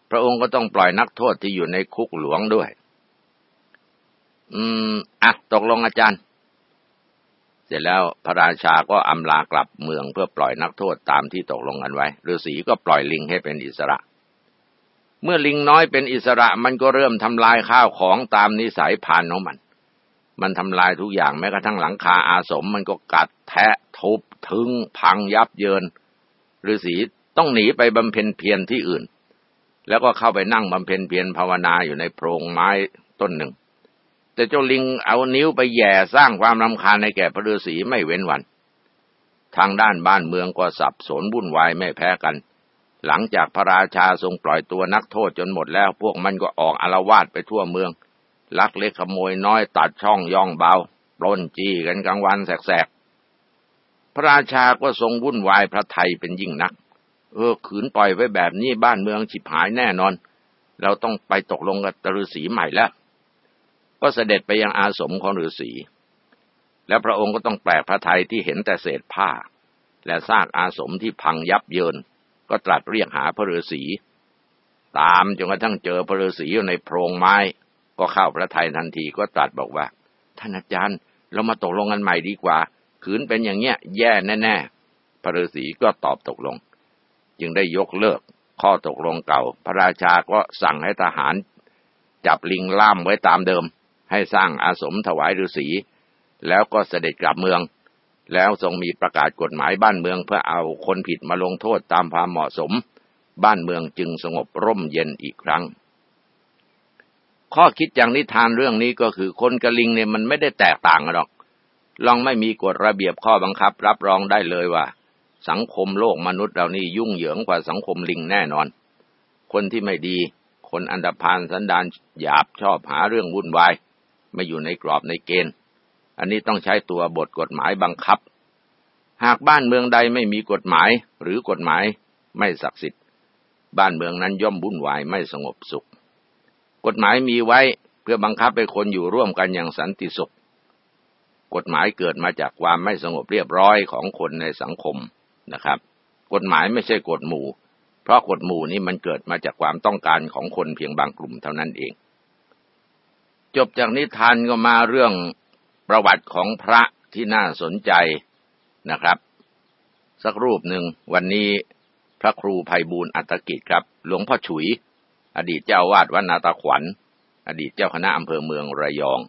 พระองค์ก็ต้องปล่อยนักโทษที่อยู่ในคุกหลวงด้วย อืมอะตกลงอาจารย์ เสร็จแล้วพระราชาก็อำลากลับเมืองเพื่อปล่อยนักโทษตามที่ตกลงกันไว้ฤาษีก็ปล่อยลิงให้เป็นอิสระ เมื่อลิงน้อยเป็นอิสระมันก็เริ่มทำลายข้าวของตามนิสัยผ่านของมัน มันทำลายทุกอย่างแม้กระทั่งหลังคาอาสม มันก็กัดแทะทุบถึง พังยับเยินฤาษีต้องหนีไปบำเพ็ญเพียรที่อื่น แล้วก็เข้าไปนั่งบำเพ็ญเพียรภาวนาอยู่ในโพรงไม้ต้นหนึ่ง แต่เจ้าลิงเอานิ้วไปแย่สร้างความรำคาญในแก่พระฤาษีไม่เว้นวัน ทางด้านบ้านเมืองก็สับสนวุ่นวายไม่แพ้กัน หลังจากพระราชาทรงปล่อยตัวนักโทษจนหมดแล้วพวกมันก็ออกอารวาสไปทั่วเมือง ลักเล็กขโมยน้อยตัดช่องย่องเบาปล้นจี้กันกลางวันแสกๆ พระราชาก็ทรงวุ่นวายพระไทยเป็นยิ่งนัก เออขืนปล่อยไว้แบบนี้บ้านเมืองฉิบหายแน่นอน เราต้องไปตกลงกับตฤาษีใหม่แล้ว ก็เสด็จไปยังอาสมของฤาษี แล้วพระองค์ก็ต้องแปลกพระทัยที่เห็นแต่เศษผ้า และซากอาสมที่พังยับเยิน ก็ตรัสเรียกหาพระฤาษี ตามจนกระทั่งเจอพระฤาษีอยู่ในโพรงไม้ ก็เข้าพระทัยทันทีก็ตรัสบอกว่า ท่านอาจารย์เรามาตกลงกันใหม่ดีกว่า ขืนเป็นอย่างเงี้ยแย่แน่ๆพระฤาษีก็ตอบตกลง จึงได้ยกเลิกข้อตกลงเก่า พระราชาก็สั่งให้ทหาร จับลิงล่ามไว้ตามเดิม ให้สร้างอาสมถวายฤาษีแล้วก็เสด็จกลับเมือง แล้วทรงมีประกาศกฎหมายบ้านเมืองเพื่อเอาคนผิดมาลงโทษตามความเหมาะสม บ้านเมืองจึงสงบร่มเย็นอีกครั้ง ข้อคิดอย่างนิทานเรื่องนี้ก็คือคนกระลิงเนี่ยมันไม่ได้แตกต่างกันหรอก ลองไม่มีกฎระเบียบข้อบังคับ รับรองได้เลยว่า สังคมโลกมนุษย์เรานี่ยุ่งเหยิงกว่าสังคมลิงแน่นอน คนที่ไม่ดี คนอันดพานสันดานหยาบชอบหาเรื่องวุ่นวาย ไม่อยู่ในกรอบในเกณฑ์ อันนี้ต้องใช้ตัวบทกฎหมายบังคับ หากบ้านเมืองใดไม่มีกฎหมายหรือกฎหมายไม่ศักดิ์สิทธิ์ บ้านเมืองนั้นย่อมวุ่นวายไม่สงบสุข กฎหมายมีไว้เพื่อบังคับให้คนอยู่ร่วมกันอย่างสันติสุข กฎหมายเกิดมาจากความไม่สงบเรียบร้อยของคนในสังคมนะครับ กฎหมายไม่ใช่กฎหมู่ เพราะกฎหมู่นี้มันเกิดมาจากความต้องการของคนเพียงบางกลุ่มเท่านั้นเอง จบจากนิทานก็มาเรื่องประวัติของพระที่น่าสนใจนะครับ สักรูปหนึ่งวันนี้พระครูภัยบูรณอัตกิจครับ หลวงพ่อฉุย อดีตเจ้าวาดวัดนาตาขวัญ อดีตเจ้าคณะอำเภอเมืองระยอง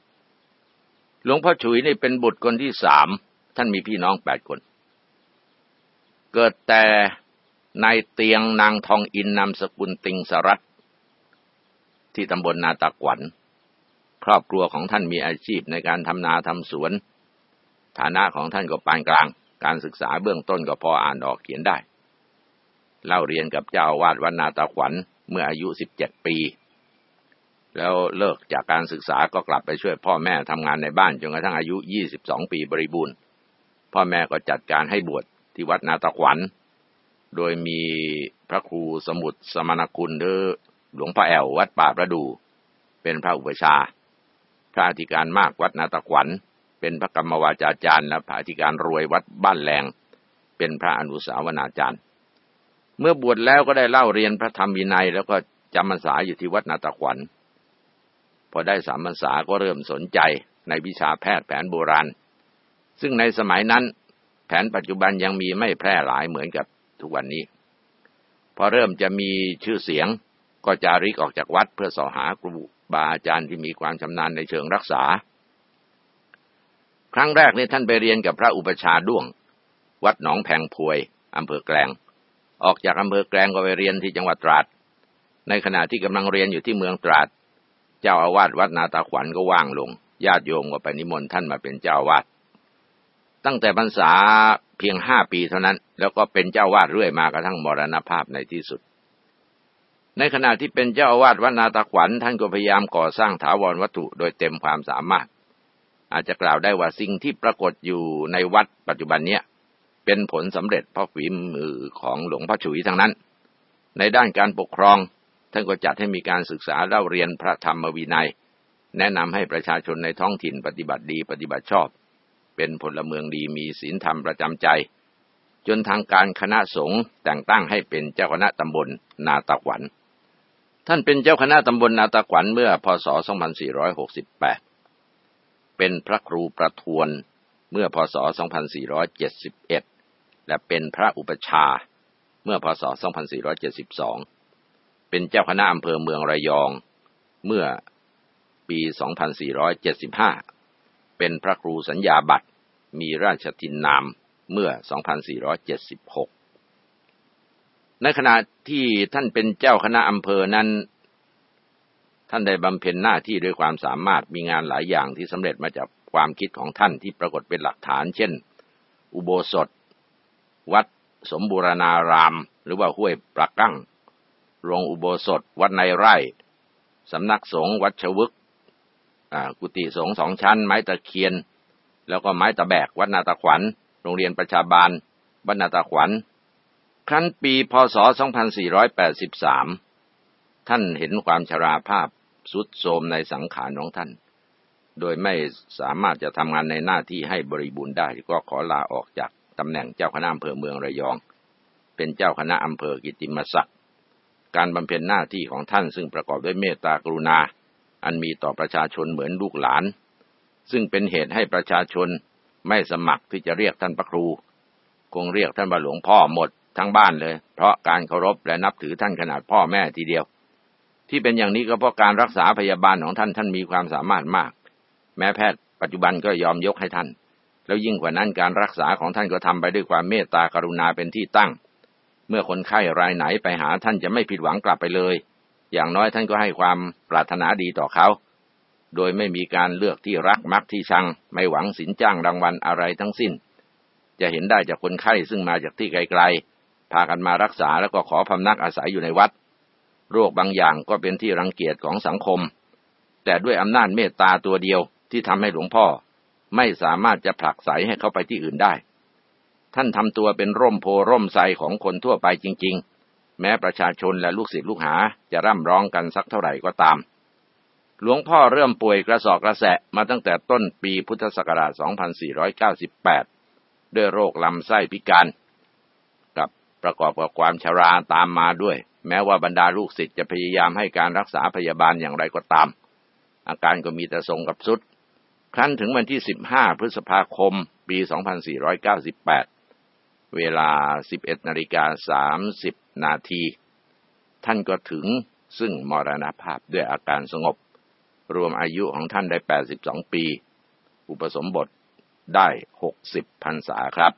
หลวงพ่อฉุยนี่เป็นบุตรคนที่สามท่านมีพี่น้องแปดคน เกิดแต่ในเตียงนางทองอินนามสกุลติงสรัตที่ตำบลนาตะขวัญ ครอบครัวของท่านมีอาชีพในการทำนาทำสวน ฐานะของท่านก็ปานกลาง การศึกษาเบื้องต้นก็พออ่านออกเขียนได้ เล่าเรียนกับเจ้าวาดวัดนาตะขวัญเมื่ออายุสิบเจ็ดปี แล้วเลิกจากการศึกษาก็กลับไปช่วยพ่อแม่ทำงานในบ้านจนกระทั่งอายุยี่สิบสองปีบริบูรณ์ พ่อแม่ก็จัดการให้บวชที่วัดนาตะขวัญ โดยมีพระครูสมุทรสมณคุณหรือหลวงพ่อแอววัดป่าประดู เป็นพระอุปชา พระอธิการมากวัดนาตะขวัญ เป็นพระกรรมวาจาจารย์และพระอธิการรวยวัดบ้านแรง เป็นพระอนุสาวนาจารย์ เมื่อบวชแล้วก็ได้เล่าเรียนพระธรรมวินัย แล้วก็จำพรรษาอยู่ที่วัดนาตะขวัญ พอได้สามพรรษาก็เริ่มสนใจในวิชาแพทย์แผนโบราณ ซึ่งในสมัยนั้นแผนปัจจุบันยังมีไม่แพร่หลายเหมือนกับทุกวันนี้ พอเริ่มจะมีชื่อเสียงก็จาริกออกจากวัดเพื่อสอหาครู บาอาจารย์ที่มีความชำนาญในเชิงรักษา ครั้งแรกนี่ท่านไปเรียนกับพระอุปชาด้วง วัดหนองแพงพวยอำเภอแกลง ออกจากอำเภอแกลงก็ไปเรียนที่จังหวัดตราด ในขณะที่กำลังเรียนอยู่ที่เมืองตราด เจ้าอาวาสวัดนาตาขวัญก็ว่างลง ญาติโยมก็ไปนิมนต์ท่านมาเป็นเจ้าวาด ตั้งแต่พรรษาเพียงห้าปีเท่านั้น แล้วก็เป็นเจ้าวาดเรื่อยมากระทั่งมรณภาพในที่สุด ในขณะที่เป็นเจ้าอาวาสวัดนาตะขวัญท่านก็พยายามก่อสร้างถาวรวัตถุโดยเต็มความสามารถ อาจจะกล่าวได้ว่าสิ่งที่ปรากฏอยู่ในวัดปัจจุบันเนี้ยเป็นผลสำเร็จเพราะฝีมือของหลวงพ่อฉุยทั้งนั้น ในด้านการปกครอง ท่านก็จัดให้มีการศึกษาเล่าเรียนพระธรรมวินัย แนะนำให้ประชาชนในท้องถิ่นปฏิบัติดีปฏิบัติชอบ เป็นพลเมืองดีมีศีลธรรมประจำใจ จนทางการคณะสงฆ์แต่งตั้งให้เป็นเจ้าคณะตำบลนาตะขวัญ ท่านเป็นเจ้าคณะตำบลนาตะขวัญเมื่อพศ 2468 เป็นพระครูประทวนเมื่อพศ 2471 และเป็นพระอุปชาเมื่อพศ 2472 เป็นเจ้าคณะอำเภอเมืองระยองเมื่อปี 2475 เป็นพระครูสัญญาบัตรมีราชทินนามเมื่อ 2476 ในขณะที่ท่านเป็นเจ้าคณะอำเภอนั้น ท่านได้บำเพ็ญหน้าที่ด้วยความสามารถมีงานหลายอย่างที่สำเร็จมาจากความคิดของท่านที่ปรากฏเป็นหลักฐาน เช่น อุโบสถ วัดสมบูรณาราม หรือว่าห้วยปลักกั้งโรงอุโบสถ วัดในไร่สำนักสงฆ์วัดชวึกกุฏิสงฆ์สองชั้น ไม้ตะเคียน แล้วก็ไม้ตะแบก วัดนาตะขวัญ โรงเรียนประชาบาลวัดนาตะขวัญ ครั้นปีพศ 2483 ท่านเห็นความชราภาพสุดโทมในสังขารของท่าน โดยไม่สามารถจะทำงานในหน้าที่ให้บริบูรณ์ได้ ก็ขอลาออกจากตำแหน่งเจ้าคณะอำเภอเมืองระยอง เป็นเจ้าคณะอำเภอกิติมศักดิ์การบำเพ็ญหน้าที่ของท่านซึ่งประกอบด้วยเมตตากรุณา อันมีต่อประชาชนเหมือนลูกหลาน ซึ่งเป็นเหตุให้ประชาชนไม่สมัครที่จะเรียกท่านพระครู คงเรียกท่านว่าหลวงพ่อหมด ทั้งบ้านเลย เพราะการเคารพและนับถือท่านขนาดพ่อแม่ทีเดียว ที่เป็นอย่างนี้ก็เพราะการรักษาพยาบาลของท่านท่านมีความสามารถมาก แม้แพทย์ปัจจุบันก็ยอมยกให้ท่าน แล้วยิ่งกว่านั้นการรักษาของท่านก็ทำไปด้วยความเมตตากรุณาเป็นที่ตั้ง เมื่อคนไข้รายไหนไปหาท่านจะไม่ผิดหวังกลับไปเลย อย่างน้อยท่านก็ให้ความปรารถนาดีต่อเขาโดยไม่มีการเลือกที่รักมักที่ชัง ไม่หวังสินจ้างรางวัลอะไรทั้งสิ้น จะเห็นได้จากคนไข้ซึ่งมาจากที่ไกล พากันมารักษาแล้วก็ขอพำนักอาศัยอยู่ในวัด โรคบางอย่างก็เป็นที่รังเกียจของสังคม แต่ด้วยอำนาจเมตตาตัวเดียวที่ทำให้หลวงพ่อ ไม่สามารถจะผลักไสให้เขาไปที่อื่นได้ ท่านทำตัวเป็นร่มโพร่มไทรของคนทั่วไปจริง ๆ แม้ประชาชนและลูกศิษย์ลูกหาจะร่ำร้องกันสักเท่าไหร่ก็ตามหลวงพ่อเริ่มป่วยกระสอบกระแสะมาตั้งแต่ต้นปีพุทธศักราช 2498 ด้วยโรคลำไส้พิการ ประกอบกับความชราตามมาด้วย แม้ว่าบรรดาลูกศิษย์จะพยายามให้การรักษาพยาบาลอย่างไรก็ตาม อาการก็มีแต่ทรงกับสุด ครั้นถึงวันที่ 15 พฤษภาคม ปี 2498 เวลา 11นาฬิกา30 นาที ท่านก็ถึงซึ่งมรณภาพด้วยอาการสงบ รวมอายุของท่านได้ 82 ปี อุปสมบทได้ 60พรรษาครับ